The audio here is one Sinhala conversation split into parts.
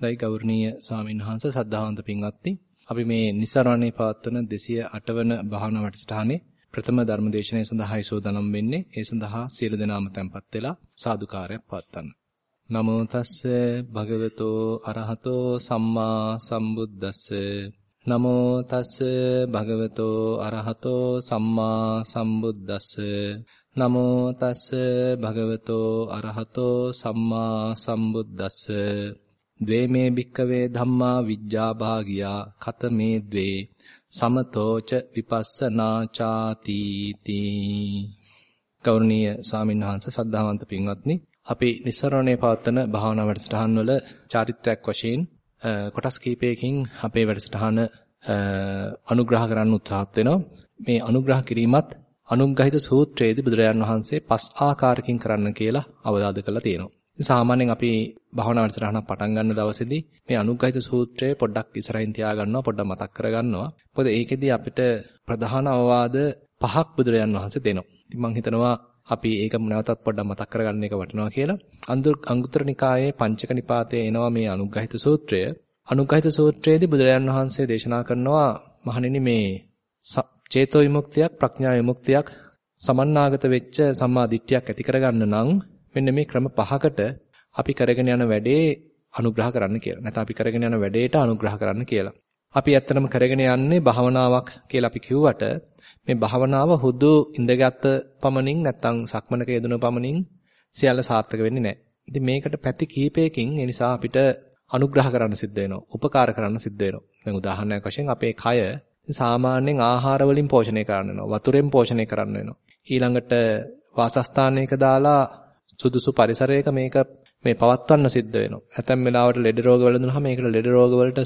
දෛ ගෞරවනීය ස්වාමින්වහන්ස සද්ධාවන්ත පින්වත්නි. අපි මේ නිසරණේ පවත්වන 208 වන භාවනා වැඩසටහනේ ප්‍රථම ධර්මදේශනය සඳහායි සෝදානම් වෙන්නේ. ඒ සඳහා සියලු දෙනාම tempත් වෙලා සාදුකාරයක් පවත්වන්න. නමෝ තස්ස භගවතෝ අරහතෝ සම්මා සම්බුද්දස්ස. නමෝ තස්ස භගවතෝ අරහතෝ සම්මා සම්බුද්දස්ස. නමෝ තස්ස භගවතෝ අරහතෝ සම්මා සම්බුද්දස්ස. ද්වේමේ භික්කවේ ධම්මා විජ්ජාභාගියා කතමේ ද්වේ සමතෝච විපස්සනා ചാති තී ගෞරවනීය ස්වාමින්වහන්ස සද්ධාවන්ත පින්වත්නි අපි නිස්සරණේ පවත්වන භාවනා වැඩසටහන් වල චාරිත්‍රාක් වශයෙන් කොටස් කීපයකින් අපේ වැඩසටහන අනුග්‍රහ කරන්න උත්සාහත් වෙනවා. මේ අනුග්‍රහ කිරීමත් අනුග්‍රහිත සූත්‍රයේදී බුදුරජාන් වහන්සේ පස් ආකාරකින් කරන්න කියලා අවදාද කරලා තියෙනවා. සාමාන්‍යයෙන් අපි භාවනා වැඩසටහනක් පටන් ගන්න දවසේදී මේ අනුග්‍රහිත සූත්‍රය පොඩ්ඩක් ඉස්සරහින් තියාගන්නවා පොඩ්ඩක් මතක් කරගන්නවා. මොකද ඒකෙදී අපිට ප්‍රධාන අවවාද පහක් බුදුරජාන් වහන්සේ දෙනවා. ඉතින් මම හිතනවා අපි ඒක නැවතත් පොඩ්ඩක් මතක් කරගන්න එක වටිනවා කියලා. අංගුත්තර නිකායේ පංචක නිපාතයේ එනවා මේ අනුග්‍රහිත සූත්‍රය. අනුග්‍රහිත සූත්‍රයේදී බුදුරජාන් වහන්සේ දේශනා කරනවා මහණෙනි මේ චේතෝ විමුක්තියක් ප්‍රඥා විමුක්තියක් සමන්නාගත වෙච්ච සම්මා දිට්ඨියක් ඇති කරගන්න නම් මෙන්න මේ ක්‍රම පහකට අපි කරගෙන යන වැඩේ අනුග්‍රහ කරන්න කියලා. නැත්නම් අපි කරගෙන යන වැඩේට අනුග්‍රහ කරන්න කියලා. අපි ඇත්තටම කරගෙන යන්නේ භාවනාවක් කියලා අපි කිව්වට මේ භාවනාව හුදු ඉඳගත් පමණින් නැත්නම් සක්මනක යෙදුන පමණින් සියල්ල සාර්ථක වෙන්නේ නැහැ. ඉතින් මේකට පැති කීපයකින් ඒ නිසා අපිට අනුග්‍රහ කරන්න සිද්ධ වෙනවා. උපකාර කරන්න සිද්ධ වෙනවා. දැන් උදාහරණයක් වශයෙන් අපේ කය සාමාන්‍යයෙන් ආහාර වලින් පෝෂණය කරන්න වෙනවා. වතුරෙන් පෝෂණය කරන්න වෙනවා. ඊළඟට වාසස්ථානයක දාලා සුදුසු පරිසරයක මේක මේ පවත්වන්න සිද්ධ වෙනවා. ඇතැම් වෙලාවට ලෙඩ රෝග වලඳුනහම මේකට ලෙඩ රෝග වලට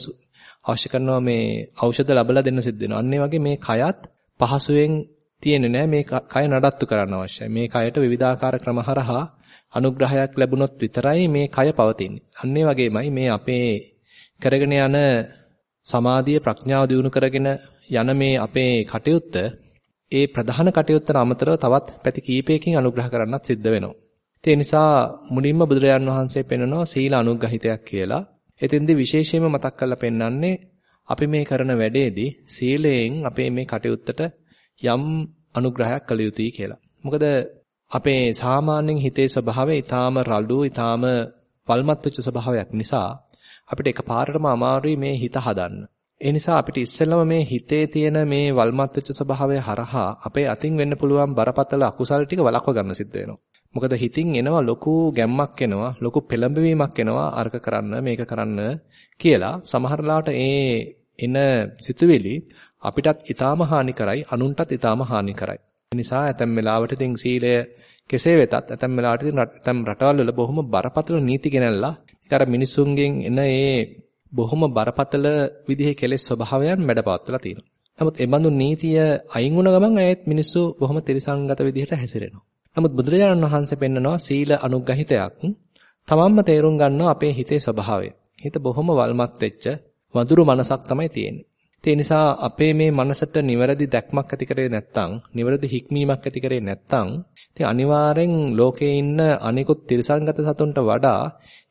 අවශ්‍ය කරනවා මේ ඖෂධ ලැබලා දෙන්න සිද්ධ වෙනවා. අන්න වගේ මේ කයත් පහසුවෙන් තියෙන්නේ නැහැ මේ කය නඩත්තු කරන්න අවශ්‍යයි. මේ කයට විවිධාකාර ක්‍රම හරහා අනුග්‍රහයක් ලැබුණොත් විතරයි මේ කය පවතින්නේ. අන්න වගේමයි මේ අපේ කරගෙන යන සමාධිය ප්‍රඥාව දියුණු කරගෙන යන මේ අපේ කටයුත්ත ඒ ප්‍රධාන කටයුත්තට අමතරව තවත් පැති කීපයකින් අනුග්‍රහ කරන්නත් සිද්ධ වෙනවා. ඒ නිසා මුලින්ම බුදුරජාන් වහන්සේ පෙන්වනවා සීල අනුග්‍රහිතයක් කියලා. එතෙන්දී විශේෂයෙන්ම මතක් කරලා පෙන්වන්නේ අපි මේ කරන වැඩේදී සීලයෙන් අපේ මේ කටයුත්තට යම් අනුග්‍රහයක් කළ යුතුයි කියලා. මොකද අපේ සාමාන්‍යයෙන් හිතේ ස්වභාවය ඊටාම රළු ඊටාම වල්මත් වෙච්ච ස්වභාවයක් නිසා අපිට එකපාරටම අමාරුයි මේ හිත හදන්න. ඒ නිසා අපිට ඉස්සෙල්ලම මේ හිතේ තියෙන මේ වල්මත් වෙච්ච ස්වභාවය හරහා අපේ අතින් වෙන්න පුළුවන් බරපතල අකුසල් ටික වළක්ව ගන්න සිද්ධ වෙනවා. මොකද හිතින් එනවා ලොකු ගැම්මක් එනවා ලොකු පෙළඹවීමක් එනවා අර්ක කරන්න මේක කරන්න කියලා සමහර ඒ එන සිතුවිලි අපිටත් ඊටාම හානි කරයි අනුන්ටත් ඊටාම හානි කරයි. ඒ නිසා ඇතැම් වෙලාවට ඉතින් සීලය කෙසේ වෙතත් ඇතැම් වෙලාවට ඉතින් ඇතැම් රටවල් වල බොහොම බරපතල නීති ගෙනල්ලා අර මිනිසුන්ගෙන් එන ඒ බොහොම බරපතල විදිහේ කෙලෙස් ස්වභාවයන් මැඩපවත්වලා තියෙනවා. නමුත් ඒ බඳු නීතිය අයින් වුණ ගමන් ඇයත් මිනිස්සු බොහොම තිරසංගත විදිහට හැසිරෙනවා. නමුත් බුදුරජාණන් වහන්සේ පෙන්නනවා සීල අනුග්‍රහිතයක් තමන්ම තේරුම් ගන්නවා අපේ හිතේ ස්වභාවය. හිත බොහොම වල්මත් වෙච්ච වඳුරු මනසක් තමයි තියෙන්නේ. ඒ නිසා අපේ මේ මනසට නිවැරදි දැක්මක් ඇති කරේ නැත්නම්, නිවැරදි හික්මීමක් ඇති කරේ නැත්නම්, ඉතින් අනිවාර්යෙන් ලෝකේ ඉන්න අනිකුත් තිරසංගත සතුන්ට වඩා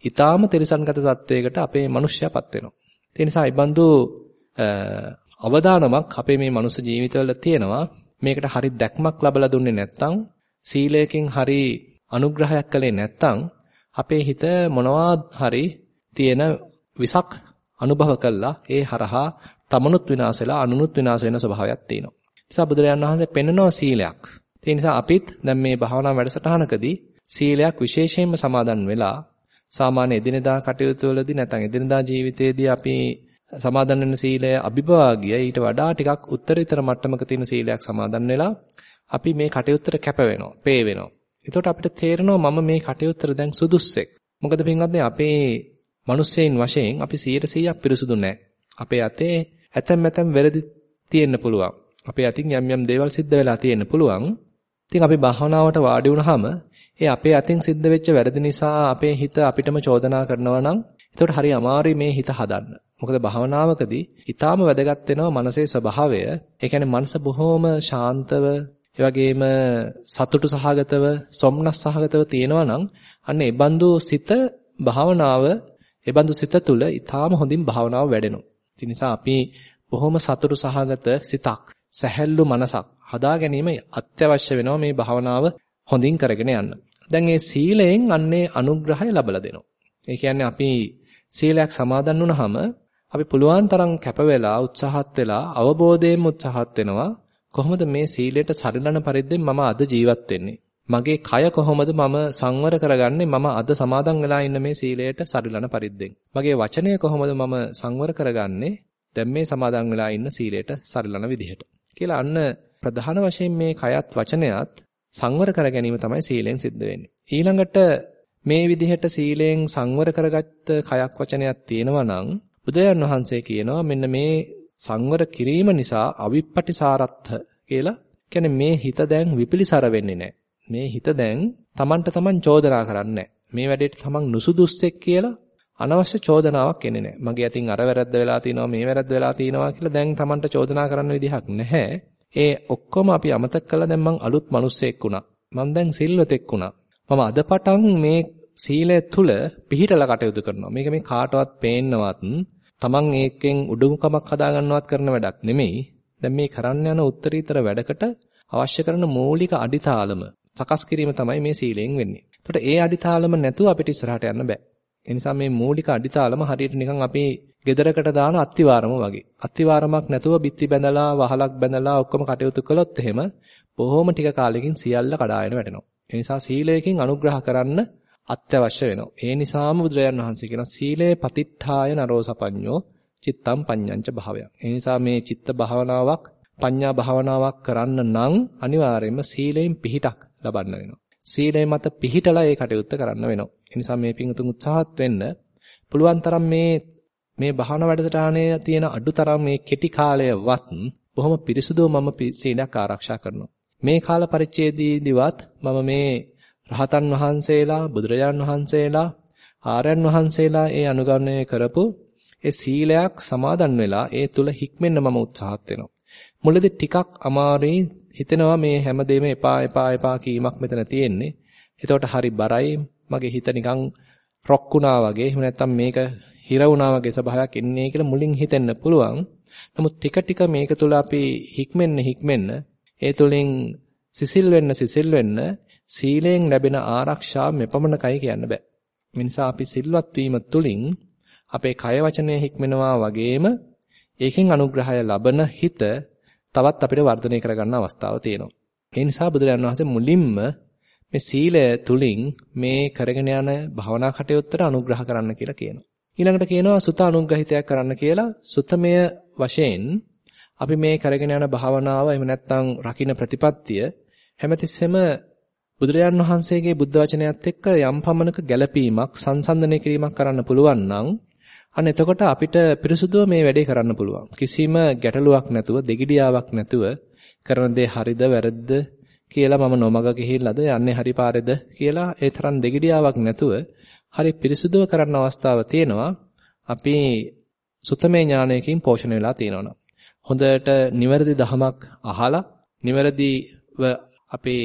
ඊටාම තිරසංගත සත්වයකට අපේ මිනිස්සයාපත් වෙනවා. ඒ නිසා ඉබඳු අවදානමක් අපේ මේ මනුස්ස ජීවිතවල තියෙනවා. මේකට හරි දැක්මක් ලැබලා දුන්නේ නැත්නම් සීලයකින් හරි අනුග්‍රහයක් කළේ නැත්නම් අපේ හිත මොනවා හරි තියෙන විසක් අනුභව කළා ඒ හරහා තමනුත් විනාශ වෙලා අනුනුත් විනාශ වෙන ස්වභාවයක් තියෙනවා. නිසා බුදුරජාණන් වහන්සේ පෙන්වනවා සීලයක්. ඒ නිසා අපිත් දැන් මේ භාවනා වැඩසටහනකදී සීලයක් විශේෂයෙන්ම සමාදන් වෙලා සාමාන්‍ය එදිනෙදා කටයුතු වලදී නැත්නම් එදිනෙදා ජීවිතයේදී අපි සමාදන් වෙන සීලය අභිභාගිය ඊට වඩා ටිකක් උත්තරීතර මට්ටමක තියෙන සීලයක් සමාදන් වෙලා අපි මේ කටයුත්තට කැප වෙනවා, පේ වෙනවා. එතකොට අපිට තේරෙනවා මම මේ කටයුත්තට දැන් සුදුස්සෙක්. මොකද පින්වත්නි අපේ මිනිස්සෙයින් වශයෙන් අපි 100%ක් පිරිසුදු නැහැ. අපේ අතේ ඇතැම් ඇතැම් වැරදි තියෙන්න පුළුවන්. අපේ අතින් යම් යම් දේවල් සිද්ධ වෙලා තියෙන්න පුළුවන්. ඉතින් අපි භාවනාවට වාඩි වුණාම ඒ අපේ අතින් සිද්ධ වෙච්ච වැරදි නිසා අපේ හිත අපිටම චෝදනා කරනවා නම් එතකොට හරි අමාරුයි මේ හිත හදන්න. මොකද භාවනාවකදී ඊටාම වැදගත් වෙනවා මනසේ ස්වභාවය. ඒ කියන්නේ මනස බොහොම ශාන්තව ඒ වගේම සතුටු සහගතව, සොම්නස් සහගතව තියෙනවා නම් අන්න ඒ බඳු සිත භාවනාව ඒ බඳු සිත තුළ ඊටාම හොඳින් භාවනාව වැඩෙනවා. ඒ නිසා අපි බොහොම සතුරු සහගත සිතක්, සැහැල්ලු මනසක් හදා ගැනීම අත්‍යවශ්‍ය වෙනවා මේ භාවනාව හොඳින් කරගෙන යන්න. දැන් මේ සීලයෙන් අන්නේ අනුග්‍රහය ලැබලා දෙනවා. ඒ කියන්නේ අපි සීලයක් සමාදන් වුණාම අපි පුළුවන් තරම් කැප වෙලා උත්සාහත් වෙලා අවබෝධයෙන් උත්සාහත් වෙනවා කොහොමද මේ සීලයට සරිලන පරිද්දෙන් මම අද ජීවත් වෙන්නේ? මගේ කය කොහොමද මම සංවර කරගන්නේ? මම අද සමාදන් වෙලා ඉන්න මේ සීලයට සරිලන පරිද්දෙන්. මගේ වචනය කොහොමද මම සංවර කරගන්නේ? දැන් මේ සමාදන් වෙලා ඉන්න සීලයට සරිලන විදිහට. කියලා අන්න ප්‍රධාන වශයෙන් මේ කයත් වචනයත් සංවර කර ගැනීම තමයි සීලෙන් සිද්ධ වෙන්නේ. ඊළඟට මේ විදිහට සීලෙන් සංවර කරගත්ත කයක් වචනයක් තියෙනවා නම් බුදුරජාන් වහන්සේ කියනවා මෙන්න මේ සංවර කිරීම නිසා අවිප්පටිසාරත්ථ කියලා කියන්නේ මේ හිත දැන් විපිලිසර වෙන්නේ නැහැ. මේ හිත දැන් Tamanට Taman චෝදනා කරන්නේ මේ වැඩේට Taman නුසුදුස්සෙක් කියලා අනවශ්‍ය චෝදනාවක් එන්නේ නැහැ. මගේ අතින් අර වැරද්ද වෙලා තියෙනවා මේ වැරද්ද වෙලා තියෙනවා කියලා දැන් Tamanට චෝදනා කරන්න විදිහක් නැහැ. ඒ ඔක්කොම අපි අමතක කළා දැන් මං අලුත් මිනිස්සෙක් වුණා. මං දැන් සිල්වතෙක් වුණා. මම අද පටන් මේ සීලය තුල පිහිටලා කටයුතු කරනවා. මේක මේ කාටවත් පේන්නවත් තමන් ඒකෙන් උඩඟුකමක් හදාගන්නවත් කරන වැඩක් නෙමෙයි. දැන් මේ කරන්න යන උත්තරීතර වැඩකට අවශ්‍ය කරන මූලික අඩිතාලම සකස් කිරීම තමයි මේ සීලයෙන් වෙන්නේ. එතකොට ඒ අඩිතාලම නැතුව අපිට ඉස්සරහට යන්න බෑ. ඒ නිසා මේ මූලික අඩිතාලම හරියට නිකන් අපි ගෙදරකට දාන අත්තිවාරම වගේ. අත්තිවාරමක් නැතුව බිත්ති බැඳලා වහලක් බැඳලා ඔක්කොම කටයුතු කළොත් එහෙම බොහොම ටික කාලෙකින් සියල්ල කඩාගෙන වැටෙනවා. ඒ නිසා සීලයෙන් අනුග්‍රහ කරන්න අත්‍යවශ්‍ය වෙනවා. ඒ නිසාම බුදුරජාන් වහන්සේ කියන සීලේ පතිට්ඨාය නරෝසපඤ්ඤෝ චිත්තම් පඤ්ඤංච භාවයක්. ඒ නිසා මේ චිත්ත භාවනාවක් පඤ්ඤා භාවනාවක් කරන්න නම් අනිවාර්යයෙන්ම සීලයෙන් පිහිටක් ලබන්න වෙනවා. සීලය මත පිහිටලා ඒ කටයුත්ත කරන්න වෙනවා. ඒ නිසා මේ පිංතුන් උත්සාහත් වෙන්න පුළුවන් තරම් මේ මේ භාවනා වැඩසටහනේ තියෙන අඩුතරම් මේ කෙටි කාලයවත් බොහොම පිරිසුදුව මම සීලයක් ආරක්ෂා කරනවා. මේ කාල පරිච්ඡේදයේදීවත් මම මේ රහතන් වහන්සේලා බුදුරජාණන් වහන්සේලා ආර්යයන් වහන්සේලා ඒ අනුගමනය කරපු ඒ සීලයක් සමාදන් වෙලා ඒ තුල හික්මෙන්න මම උත්සාහත් වෙනවා. මුලදී ටිකක් අමාරුයි හිතෙනවා මේ හැමදේම එපා එපා එපා කීමක් මෙතන තියෙන්නේ. එතකොට හරි බරයි මගේ හිත නිකන් රොක් වුණා වගේ එහෙම නැත්නම් මේක හිර වුණා වගේ ස්වභාවයක් එන්නේ කියලා මුලින් හිතෙන්න පුළුවන්. නමුත් ටික ටික මේක තුල අපි හික්මෙන්න හික්මෙන්න ඒ තුලින් සිසිල් වෙන්න සිසිල් වෙන්න සීලයෙන් ලැබෙන ආරක්ෂාව මෙපමණකයි කියන්න බෑ. ඒ නිසා අපි සිල්වත් වීම තුලින් අපේ කය වචනය හික්මෙනවා වගේම ඒකෙන් අනුග්‍රහය ලබන හිත තවත් අපිට වර්ධනය කරගන්න අවස්ථාව තියෙනවා. ඒ නිසා බුදුරජාණන් වහන්සේ මුලින්ම මේ සීලය තුලින් මේ කරගෙන යන භවනා කටයුත්තට අනුග්‍රහ කරන්න කියලා කියනවා. ඊළඟට කියනවා සුත අනුග්‍රහිතයක් කරන්න කියලා සුතමය වශයෙන් අපි මේ කරගෙන යන භාවනාව එහෙම නැත්නම් රකින්න ප්‍රතිපත්තිය හැමතිස්සෙම බුදුරජාන් වහන්සේගේ බුද්ධ වචනයත් එක්ක යම් පමණක ගැළපීමක් සංසන්දනය කිරීමක් කරන්න පුළුවන් නම් අන්න එතකොට අපිට පිරිසුදුව මේ වැඩේ කරන්න පුළුවන්. කිසිම ගැටලුවක් නැතුව දෙගිඩියාවක් නැතුව කරන දේ හරිද වැරද්ද කියලා මම නොමග ගිහිල්ලාද යන්නේ හරි පාරේද කියලා ඒ තරම් දෙගිඩියාවක් නැතුව හරි පිරිසුදුව කරන්න අවස්ථාව තියෙනවා. අපි සුතමේ ඥානයකින් පෝෂණය වෙලා තියෙනවා. හොඳට නිවැරදි දහමක් අහලා නිවැරදිව අපේ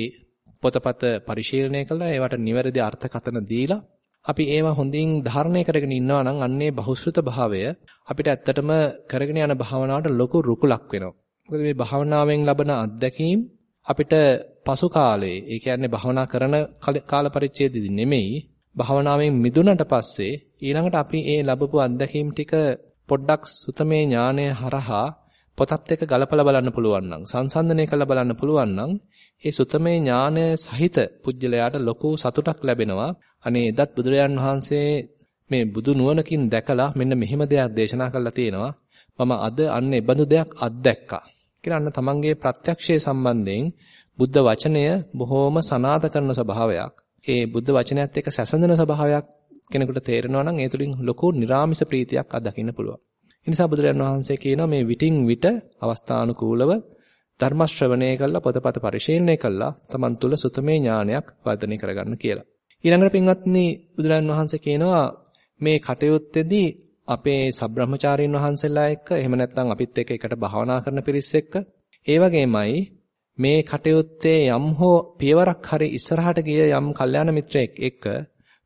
පොතපත පරිශීලනය කළා ඒවට නිවැරදි අර්ථකථන දීලා අපි ඒවා හොඳින් ධාරණය කරගෙන ඉන්නවා නම් අන්නේ බහුශෘත භාවය අපිට ඇත්තටම කරගෙන යන භාවනාවට ලොකු රුකුලක් වෙනවා. මොකද මේ භාවනාවෙන් ලබන අත්දැකීම් අපිට පසු කාලේ ඒ කියන්නේ භාවනා කරන කාල පරිච්ඡේදෙදි නෙමෙයි භාවනාවෙන් මිදුණට පස්සේ ඊළඟට අපි ඒ ලැබපු අත්දැකීම් ටික පොඩ්ඩක් සුතමේ ඥානය හරහා පොතත් එක්ක ගලපලා බලන්න පුළුවන් නම් සංසන්දනය කරලා බලන්න පුළුවන් නම් ඒ සුතමේ ඥානය සහිත පුජ්‍යලයාට ලොකු සතුටක් ලැබෙනවා. අනේ එදත් බුදුරජාන් වහන්සේ මේ බුදු නුවණකින් දැකලා මෙන්න මෙහෙම දෙයක් දේශනා කළා තියෙනවා. මම අද අන්න ඒ බඳු දෙයක් අත්දැක්කා. කියලා අන්න තමන්ගේ ප්‍රත්‍යක්ෂයේ සම්බන්ධයෙන් බුද්ධ වචනය බොහෝම සනාත කරන ස්වභාවයක්. ඒ බුද්ධ වචනයත් එක්ක සැසඳෙන ස්වභාවයක් කෙනෙකුට තේරෙනවා නම් ඒ තුලින් ලොකු නිර්ාමිස ප්‍රීතියක් අත්දකින්න පුළුවන්. ඒ නිසා බුදුරජාණන් වහන්සේ කියනවා මේ විටින් විට අවස්ථානුකූලව ධර්ම ශ්‍රවණය කළා පොතපත පරිශීලනය කළා තමන් තුළ සුතමේ ඥානයක් වර්ධනය කරගන්න කියලා. ඊළඟට පින්වත්නි බුදුරජාණන් වහන්සේ කියනවා මේ කටයුත්තේදී අපේ සබ්‍රහ්මචාරීන් වහන්සේලා එක්ක එහෙම නැත්නම් අපිත් එක්ක එකට භාවනා කරන පිරිස් එක්ක ඒ වගේමයි මේ කටයුත්තේ යම් හෝ පියවරක් හරි ඉස්සරහට ගිය යම් කල්යාණ මිත්‍රයෙක් එක්ක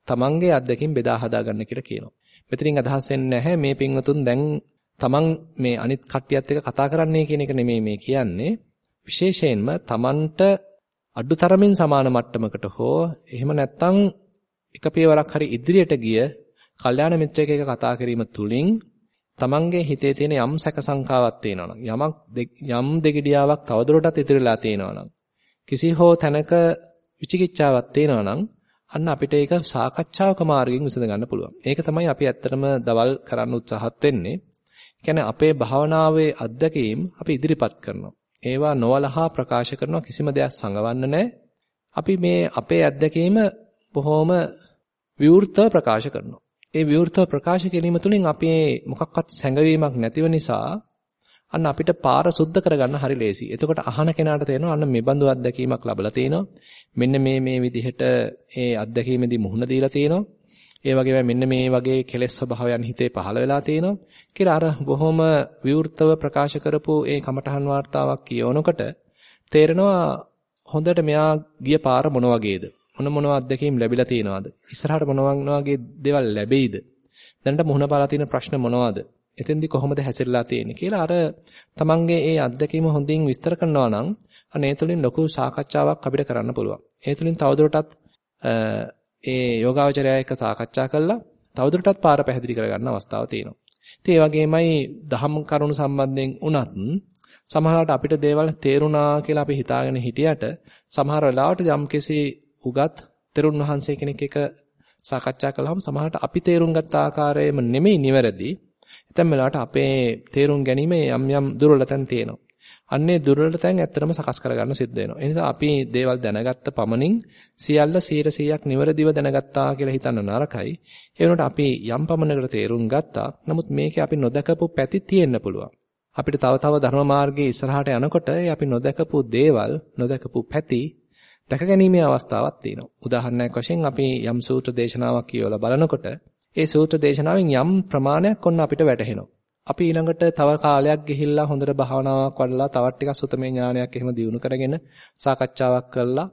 තමන්ගේ අත්දැකීම් බෙදා හදා ගන්න කියලා කියනවා. මෙතනින් අදහස් වෙන්නේ නැහැ මේ පින්වතුන් දැන් තමන් මේ අනිත් කට්ටියත් එක්ක කතා කරන්නේ කියන එක නෙමෙයි මේ කියන්නේ. විශේෂයෙන්ම තමන්ට අඩුතරමින් සමාන මට්ටමකට හෝ එහෙම නැත්නම් එක පියවරක් හරි ඉදිරියට ගිය කල්යාණ මිත්‍රයෙක් එක්ක කතා කිරීම තුලින් තමන්ගේ හිතේ තියෙන යම් සැක සංකාවක් තියෙනවා යමක් යම් දෙගිඩියාවක් තවදුරටත් ඉතිරිලා තියෙනවා කිසි හෝ තැනක විචිකිච්ඡාවක් තියෙනවා නම් අන්න අපිට ඒක සාකච්ඡාවක මාර්ගයෙන් විසඳ ගන්න පුළුවන්. ඒක තමයි අපි ඇත්තටම දවල් කරන්න උත්සාහත් වෙන්නේ. කියන්නේ අපේ භාවනාවේ අත්දැකීම් අපි ඉදිරිපත් කරනවා. ඒවා නොවලහා ප්‍රකාශ කරනවා කිසිම දෙයක් සංගවන්න නැහැ. අපි මේ අපේ අත්දැකීම බොහොම විවෘතව ප්‍රකාශ කරනවා. ඒ විවෘතව ප්‍රකාශ කිරීම තුළින් අපේ මොකක්වත් සැඟවීමක් නැතිව නිසා අන්න අපිට පාර සුද්ධ කරගන්න හරි ලේසි. එතකොට අහන කෙනාට තේරෙනවා අන්න මේ බඳු අත්දැකීමක් ලැබලා තිනවා. මෙන්න මේ මේ විදිහට ඒ අත්දැකීමේදී මුහුණ දීලා තිනවා. ඒ වගේ මෙන්න මේ වගේ කෙලෙස් ස්වභාවයන් හිතේ පහළ වෙලා තියෙනවා. කියලා අර බොහොම විවෘතව ප්‍රකාශ කරපු ඒ කමඨහන් වார்த்தාවක් කියවනකොට තේරෙනවා හොඳට මෙයා ගිය පාර මොන වගේද? මොන මොන අත්දැකීම් ලැබිලා තියෙනවද? ඉස්සරහට මොන වගේ දේවල් ලැබෙයිද? දැනට මුහුණ පාලා තියෙන ප්‍රශ්න මොනවද? එතෙන්දි කොහොමද හැසිරලා තියෙන්නේ? කියලා අර තමන්ගේ ඒ අත්දැකීම හොඳින් විස්තර කරනවා නම් අනේ තුලින් ලොකු සාකච්ඡාවක් අපිට කරන්න පුළුවන්. ඒ තුලින් තවදුරටත් ඒ යෝගාවචරය එක්ක සාකච්ඡා කළා තවදුරටත් පාර පැහැදිලි කරගන්න අවස්ථාවක් තියෙනවා. ඉතින් ඒ වගේමයි දහම් කරුණු සම්බන්ධයෙන් උනත් සමහරවිට අපිට දේවල් තේරුණා කියලා අපි හිතාගෙන හිටියට සමහර වෙලාවට යම්කිසි උගත් තෙරුන් වහන්සේ කෙනෙක් එක සාකච්ඡා කළාම සමහරට අපි තේරුම් ගත්ත ආකාරයෙම නෙමෙයි නිවැරදි. ඇතැම් වෙලාවට අපේ තේරුම් ගැනීම යම් යම් දුර්වලතන් තියෙනවා. අන්නේ දුර්වලතන් ඇත්තටම සකස් කරගන්න සිද්ධ වෙනවා. ඒ නිසා අපි දේවල් දැනගත්ත පමණින් සියල්ල 100%ක් නිවැරදිව දැනගත්තා කියලා හිතන්න නරකයි. ඒ වුණාට අපි යම් පමණකට තේරුම් ගත්තා. නමුත් මේකේ අපි නොදකපු පැති තියෙන්න පුළුවන්. අපිට තව තව ධර්ම මාර්ගයේ ඉස්සරහට යනකොට අපි නොදකපු දේවල්, නොදකපු පැති දැක ගැනීමේ අවස්ථාවක් තියෙනවා. උදාහරණයක් වශයෙන් අපි යම් සූත්‍ර දේශනාවක් කියවලා බලනකොට ඒ සූත්‍ර දේශනාවෙන් යම් ප්‍රමාණයක් ඔන්න අපිට වැටහෙනවා. අපි ඊළඟට තව කාලයක් ගිහිල්ලා හොඳට භාවනාවක් වඩලා තවත් ටිකක් සුතමේ ඥානයක් එහෙම දියුණු කරගෙන සාකච්ඡාවක් කළා.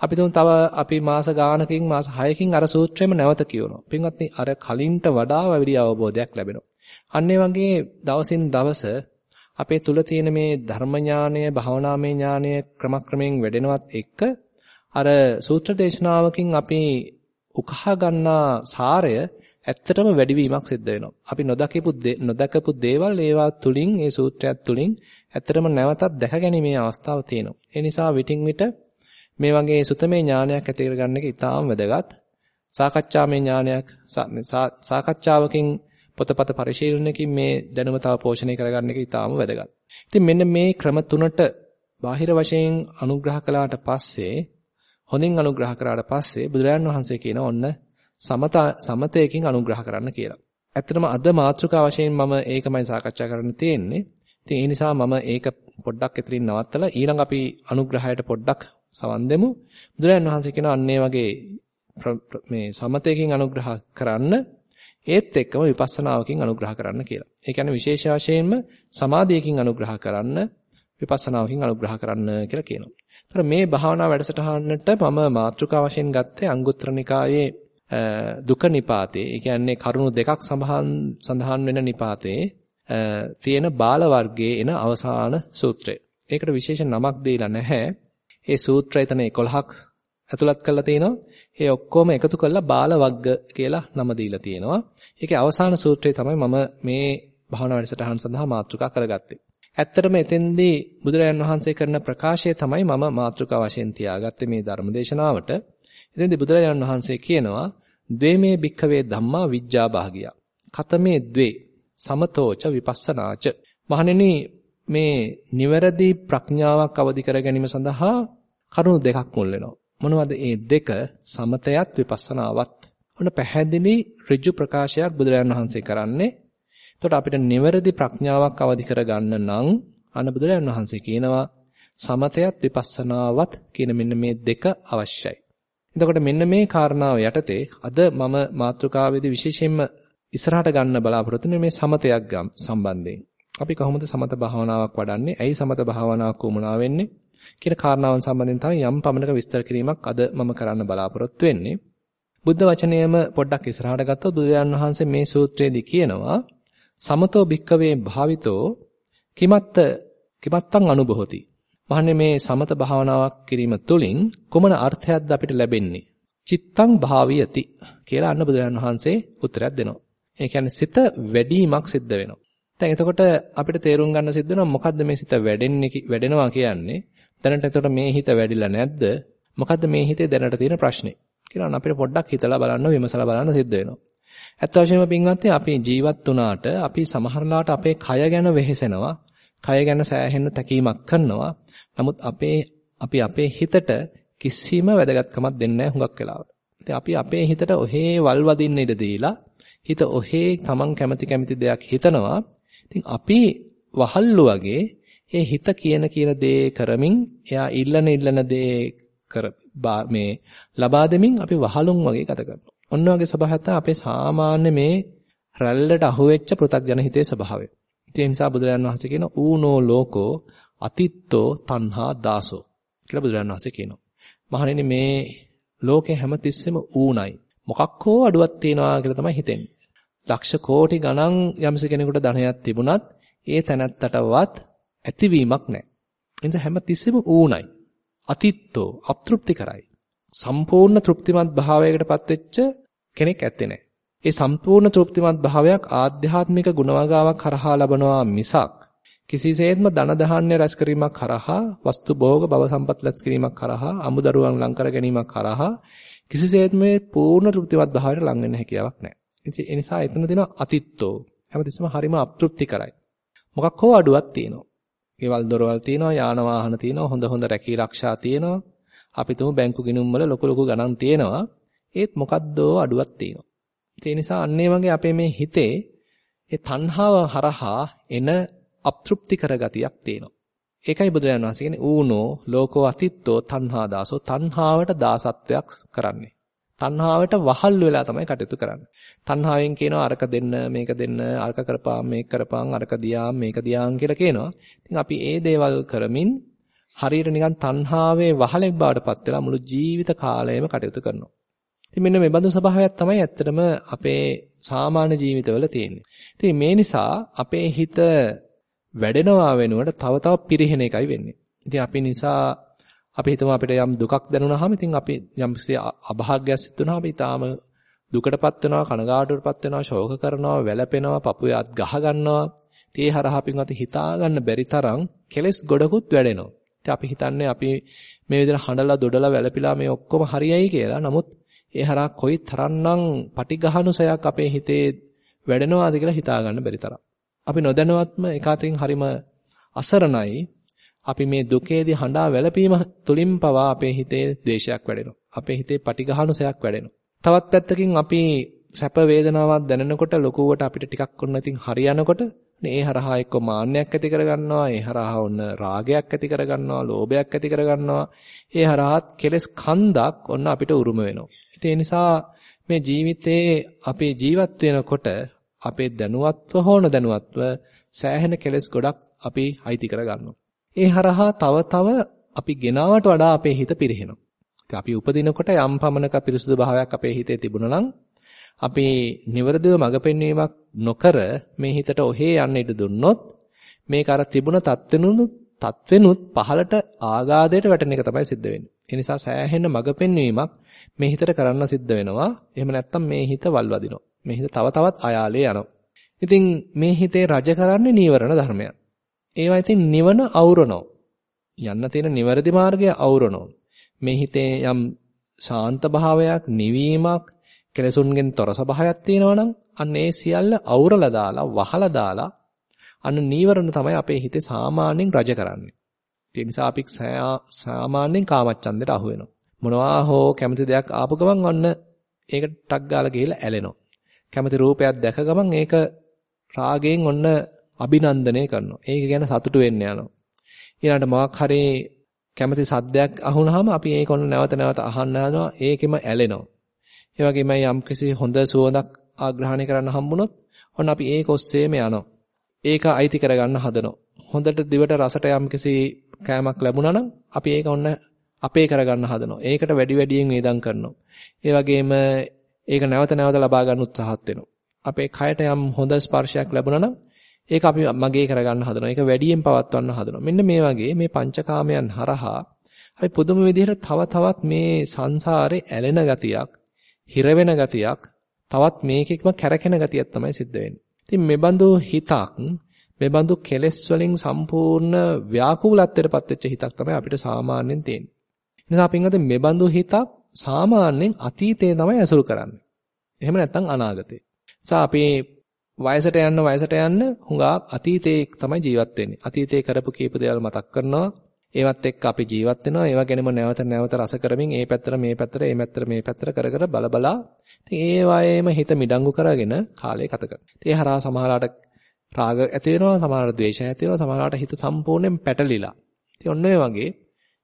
අපි තුන් තව අපි මාස ගානකින් මාස 6කින් අර සූත්‍රෙම නැවත කියවනවා. පින්වත්නි අර කලින්ට වඩා වැඩි අවබෝධයක් ලැබෙනවා. අන්න වගේ දවසින් දවස අපේ තුල තියෙන මේ ධර්ම ඥානය, භාවනාමය ඥානය ක්‍රමක්‍රමයෙන් වැඩෙනවත් එක්ක අර සූත්‍ර දේශනාවකින් අපි උකහා ගන්නා සාරය ඇත්තටම වැඩිවීමක් සිද්ධ වෙනවා. අපි නොදකපු නොදකපු දේවල් ඒවා තුලින් ඒ සූත්‍රයත් තුලින් ඇත්තටම නැවතත් දැක ගැනීමේ අවස්ථාව තියෙනවා. ඒ නිසා විටින් විට මේ වගේ සුතමේ ඥානයක් ඇති කරගන්න එක ඉතාම වැදගත්. සාකච්ඡාමය ඥානයක් සාකච්ඡාවකින් පොතපත පරිශීලනයකින් මේ දැනුම තව පෝෂණය කරගන්න එක ඉතාම වැදගත්. ඉතින් මෙන්න මේ ක්‍රම තුනට බාහිර වශයෙන් අනුග්‍රහ කළාට පස්සේ හොඳින් අනුග්‍රහ කරාට පස්සේ බුදුරජාන් වහන්සේ කියන ඔන්න සමත සමතයකින් අනුග්‍රහ කරන්න කියලා. ඇත්තටම අද මාතෘකා වශයෙන් මම ඒකමයි සාකච්ඡා කරන්න තියෙන්නේ. ඉතින් ඒ නිසා මම ඒක පොඩ්ඩක් එතනින් නවත්තලා ඊළඟ අපි අනුග්‍රහයට පොඩ්ඩක් සවන් දෙමු. බුදුරජාණන් වහන්සේ කියන අන්නේ වගේ මේ සමතයකින් අනුග්‍රහ කරන්න ඒත් එක්කම විපස්සනාවකින් අනුග්‍රහ කරන්න කියලා. ඒ කියන්නේ විශේෂ වශයෙන්ම සමාධියකින් අනුග්‍රහ කරන්න විපස්සනාවකින් අනුග්‍රහ කරන්න කියලා කියනවා. ඒතර මේ භාවනා වැඩසටහනට මම මාතෘකා වශයෙන් ගත්තේ අංගුත්තර නිකායේ දුක නිපාතේ. ඒ කියන්නේ කරුණු දෙකක් සඳහන් වෙන නිපාතේ තියෙන බාල වර්ගයේ එන අවසාන සූත්‍රය. ඒකට විශේෂ නමක් දීලා නැහැ. ඒ සූත්‍රය එතන 11ක් ඇතුළත් කරලා තිනවා. ඒ ඔක්කොම එකතු කරලා බාල වර්ග කියලා නම දීලා තියෙනවා. ඒකේ අවසාන සූත්‍රය තමයි මම මේ භාවනා වැඩසටහන සඳහා මාතෘකා කරගත්තේ. ඇත්තටම එතෙන්දී බුදුරජාන් වහන්සේ කරන ප්‍රකාශය තමයි මම මාතෘකා වශයෙන් තියාගත්තේ මේ ධර්මදේශනාවට. එතෙන්දී බුදුරජාණන් වහන්සේ කියනවා ද්වේමේ භික්ඛවේ ධම්මා විජ්ජා භාගිය. කතමේ ද්වේ සමතෝච විපස්සනාච. මහණෙනි මේ නිවැරදි ප්‍රඥාවක් අවදි කර ගැනීම සඳහා කරුණු දෙකක් මුල් වෙනවා. මොනවද ඒ දෙක? සමතයත් විපස්සනාවත්. ඔන්න පැහැදිලි ඍජු ප්‍රකාශයක් බුදුරජාණන් වහන්සේ කරන්නේ. එතකොට අපිට නිවැරදි ප්‍රඥාවක් අවදි කරගන්න නම් අන්න බුදුරජාණන් වහන්සේ කියනවා සමතයත් විපස්සනාවත් කියන මෙන්න මේ දෙක අවශ්‍යයි. එතකොට මෙන්න මේ කාරණාව යටතේ අද මම මාතෘකාවේදී විශේෂයෙන්ම ඉස්සරහට ගන්න බලාපොරොත්තු මේ සමතයක් ගම් සම්බන්ධයෙන්. අපි කොහොමද සමත භාවනාවක් වඩන්නේ? ඇයි සමත භාවනාවක් වුණා වෙන්නේ? කියන කාරණාවන් සම්බන්ධයෙන් තමයි යම් පමණක විස්තර කිරීමක් අද මම කරන්න බලාපොරොත්තු වෙන්නේ. බුද්ධ වචනයම පොඩ්ඩක් ඉස්සරහට ගත්තොත් බුදුරජාන් වහන්සේ මේ සූත්‍රයේදී කියනවා සමතෝ භික්කවේ භාවිතෝ කිමත්ත කිමත්තං අනුභවති. මහන්නේ මේ සමත භාවනාවක් කිරීම තුළින් කුමන අර්ථයක්ද අපිට ලැබෙන්නේ? චිත්තං භාවියති කියලා අන්න බුදුරජාන් වහන්සේ උත්තරයක් දෙනවා. ඒ කියන්නේ සිත වැඩිමක් සිද්ධ වෙනවා. දැන් එතකොට අපිට තේරුම් ගන්න සිද්ධ වෙනවා මොකද්ද මේ සිත වැඩෙන්නේ වැඩෙනවා කියන්නේ? දැනට එතකොට මේ හිත වැඩිලා නැද්ද? මොකද්ද මේ හිතේ දැනට තියෙන ප්‍රශ්නේ? කියලා අපිට පොඩ්ඩක් හිතලා බලන්න විමසලා බලන්න සිද්ධ වෙනවා. ඇත්ත වශයෙන්ම පින්වත්නි අපි ජීවත් වුණාට අපි සමහරලාට අපේ කය ගැන වෙහෙසෙනවා. කය ගැන සෑහෙන තැකීමක් කරනවා. නමුත් අපේ අපි අපේ හිතට කිසිම වැදගත්කමක් දෙන්නේ නැහැ හුඟක් වෙලාවට. ඉතින් අපි අපේ හිතට ඔහේ වල් වදින්න ඉඩ දීලා හිත ඔහේ තමන් කැමති කැමති දෙයක් හිතනවා. ඉතින් අපි වහල්ලු වගේ ඒ හිත කියන කියන දේ කරමින් එයා ඉල්ලන ඉල්ලන දේ කර මේ ලබා දෙමින් අපි වහලුන් වගේ ගත කරනවා. ඔන්න වගේ ස්වභාවය අපේ සාමාන්‍ය මේ රැල්ලට අහුවෙච්ච පෘථග්ජන හිතේ ස්වභාවය. ඒ නිසා බුදුරජාණන් වහන්සේ කියන ඌනෝ ලෝකෝ අතිත්තෝ තණ්හා දාසෝ කියලා බුදුරජාණන් වහන්සේ කියනවා. මහණෙනි මේ ලෝකේ හැමතිස්සෙම ඌණයි. මොකක් හෝ අඩුවක් තියනවා කියලා තමයි හිතෙන්නේ. ලක්ෂ කෝටි ගණන් යම්ස කෙනෙකුට ධනයක් තිබුණත් ඒ තැනැත්තටවත් ඇතිවීමක් නැහැ. එනිසා හැමතිස්සෙම ඌණයි. අතිත්තෝ අප්‍තෘප්ති කරයි. සම්පූර්ණ තෘප්තිමත් භාවයකටපත් වෙච්ච කෙනෙක් ඇත්තේ නැහැ. ඒ සම්පූර්ණ තෘප්තිමත් භාවයක් ආධ්‍යාත්මික ගුණවගාවක් කරහා ලබනවා මිසක් කිසිසේත්ම ධන දහාන්‍ය රැස් කිරීමක් කරහා වස්තු භෝග භව සම්පත් රැස් කිරීමක් කරහා අමුදරුවන් ලං කර ගැනීමක් කරහා කිසිසේත්ම මේ පූර්ණ තෘප්තිමත් භාවයට ලං වෙන්න හැකියාවක් නැහැ. ඉතින් ඒ නිසා එතන දෙන අතිත්තෝ හැමතිස්සම හරිම අප්‍තෘප්ති කරයි. මොකක් හෝ අඩුවක් තියෙනවා. ගෙවල් දොරවල් තියෙනවා, යාන වාහන තියෙනවා, හොඳ හොඳ රැකී ආරක්ෂා තියෙනවා. අපි තුමු බැංකු ගිණුම් වල ලොකු ලොකු ගණන් තියෙනවා. ඒත් මොකද්දෝ අඩුවක් තියෙනවා. ඒ නිසා අන්නේ වගේ අපේ මේ හිතේ ඒ තණ්හාව හරහා එන අප්‍තෘප්ති කරගතියක් තියෙනවා. ඒකයි බුදුරජාණන් වහන්සේ කියන්නේ ඌනෝ ලෝකෝ අතිත්තෝ තණ්හා දාසෝ තණ්හාවට දාසත්වයක් කරන්නේ. තණ්හාවට වහල් වෙලා තමයි කටයුතු කරන්නේ. තණ්හාවෙන් කියනවා අරක දෙන්න මේක දෙන්න අරක කරපම් මේක කරපම් අරක දියාම් මේක දියාම් කියලා කියනවා. ඉතින් අපි ඒ දේවල් කරමින් හරියට නිකන් තණ්හාවේ වහලෙක් බවට පත් වෙලා මුළු ජීවිත කාලයම කටයුතු කරනවා. ඉතින් මෙන්න මේ බඳු ස්වභාවයක් තමයි ඇත්තටම අපේ සාමාන්‍ය ජීවිතවල තියෙන්නේ. ඉතින් මේ නිසා අපේ හිත වැඩෙනවා වෙනුවට තව තව පිරිහෙන එකයි වෙන්නේ. ඉතින් අපි නිසා අපි හිතමු අපිට යම් දුකක් දැනුණාම ඉතින් අපි යම්සේ අභාග්‍යයක් සිද්ධ වුණාම අපි තාම දුකටපත් වෙනවා කනගාටුවටපත් වෙනවා ශෝක කරනවා වැළපෙනවා පපුවේ අත් ගහ ගන්නවා. ඉතින් ඒ හරහා අපින්වත් හිතා ගන්න බැරි තරම් කෙලස් ගොඩකුත් වැඩෙනවා. ඉතින් අපි හිතන්නේ අපි මේ විදිහට හඬලා දොඩලා වැළපිලා මේ ඔක්කොම හරියයි කියලා. නමුත් ඒ හරහා කොයි තරම්නම් පටිඝානුසයක් අපේ හිතේ වැඩෙනවාද කියලා හිතා ගන්න බැරි තරම්. අපි නොදැනුවත්ම එකාතෙන් හරිම අසරණයි. අපි මේ දුකේදී හඬා වැළපීම තුලින් පවා අපේ හිතේ ද්වේෂයක් වැඩෙනවා. අපේ හිතේ පටිඝානුසයක් වැඩෙනවා. තවත් පැත්තකින් අපි සැප වේදනාවක් දැනෙනකොට ලොකුවට අපිට ටිකක් ඔන්න ඉතින් හරියනකොට ඒ හරහා එක්ක මාන්නයක් ඇති කරගන්නවා ඒ හරහා ඔන්න රාගයක් ඇති කරගන්නවා ලෝභයක් ඇති කරගන්නවා ඒ හරහාත් කෙලස් කන්දක් ඔන්න අපිට උරුම වෙනවා ඒ නිසා මේ ජීවිතේ අපි ජීවත් වෙනකොට අපේ දැනුවත්ව හෝ නොදැනුවත්ව සෑහෙන කෙලස් ගොඩක් අපි අයිති කරගන්නවා. ඒ හරහා තව තව අපි ගෙනාවට වඩා අපේ හිත පිරිහෙනවා. ඉතින් අපි උපදිනකොට යම් පමණක පිරිසුදු භාවයක් අපේ හිතේ තිබුණා නම් අපි නිවර්දව මඟ පෙන්වීමක් නොකර මේ හිතට ඔහේ යන්න ඉඩ දුන්නොත් මේක අර තිබුණ තත්වෙනුත් තත්වෙනුත් පහලට ආගාදයට වැටෙන එක තමයි සිද්ධ වෙන්නේ. ඒ නිසා සෑහෙන මඟ පෙන්වීමක් මේ හිතට කරන්න සිද්ධ වෙනවා. එහෙම නැත්නම් මේ හිත වල්වදිනවා. මේ හිත තව තවත් අයාලේ යනවා. ඉතින් මේ හිතේ රජ කරන්නේ නීවරණ ධර්මයන්. ඒවා ඉතින් නිවන අවුරනවා. යන්න තියෙන නිවැරදි මාර්ගය අවුරනවා. මේ හිතේ යම් ශාන්ත භාවයක්, නිවීමක්, කෙලසුන්ගෙන් තොර සබහායක් තියෙනවා නම් අන්න ඒ සියල්ල අවුරලා දාලා වහලා දාලා අන්න නීවරණ තමයි අපේ හිතේ සාමාන්‍යයෙන් රජ කරන්නේ. ඒ නිසා අපි සාමාන්‍යයෙන් කාමච්ඡන්දයට අහු වෙනවා. මොනවා හෝ කැමති දෙයක් ආපු ගමන් ඔන්න ඒක ටක් ගාලා ගිහලා ඇලෙනවා. කැමති රූපයක් දැක ගමන් ඒක රාගයෙන් ඔන්න අභිනන්දනය කරනවා. ඒක ගැන සතුටු වෙන්න යනවා. ඊළඟට මොකක් හරි කැමති සද්දයක් අහුනහම අපි ඒක ඔන්න නැවත නැවත අහන්න යනවා. ඒකෙම ඇලෙනවා. ඒ වගේමයි යම්කිසි හොඳ සුවඳක් ආග්‍රහණය කරන්න හම්බුනොත් ඔන්න අපි ඒක ඔස්සේම යනවා. ඒක අයිති කරගන්න හදනවා. හොඳට දිවට රසට යම්කිසි කෑමක් ලැබුණා නම් අපි ඒක ඔන්න අපේ කරගන්න හදනවා. ඒකට වැඩි වැඩියෙන් වේදම් කරනවා. ඒ වගේම ඒක නැවත නැවත ලබා ගන්න උත්සාහත් වෙනවා. අපේ කයට යම් හොඳ ස්පර්ශයක් ලැබුණා නම් ඒක අපි මගේ කරගන්න හදනවා. ඒක වැඩියෙන් පවත්වන්න හදනවා. මෙන්න මේ වගේ මේ පංචකාමයන් හරහා අපි පුදුම විදිහට තව තවත් මේ සංසාරේ ඇලෙන ගතියක්, හිර වෙන ගතියක්, තවත් මේකෙකම කැරකෙන ගතියක් තමයි සිද්ධ වෙන්නේ. ඉතින් මේ බඳු හිතක්, මේ බඳු කෙලෙස් වලින් සම්පූර්ණ ව්‍යාකූලත්වයටපත් වෙච්ච හිතක් තමයි අපිට සාමාන්‍යයෙන් තියෙන්නේ. නිසා පින්වත්නි මේ බඳු හිතක් සාමාන්‍යයෙන් අතීතේ තමයි ඇසුරු කරන්නේ. එහෙම නැත්නම් අනාගතේ. සා අපි වයසට යන්න වයසට යන්න හුඟා අතීතේ තමයි ජීවත් වෙන්නේ. අතීතේ කරපු කීප දේවල් මතක් කරනවා. ඒවත් එක්ක අපි ජීවත් වෙනවා. ඒවා ගැනම නැවත නැවත රස කරමින් ඒ පැත්තට මේ පැත්තට මේ පැත්තට මේ පැත්තට කර කර බල බලා ඉතින් ඒ වයේම හිත මිඩංගු කරගෙන කාලය ගත කරනවා. ඉතින් ඒ හරහා සමහරලාට රාග ඇති වෙනවා, සමහරලාට ද්වේෂය ඇති වෙනවා, සමහරලාට හිත සම්පූර්ණයෙන් පැටලිලා. ඉතින් ඔන්න ඔය වගේ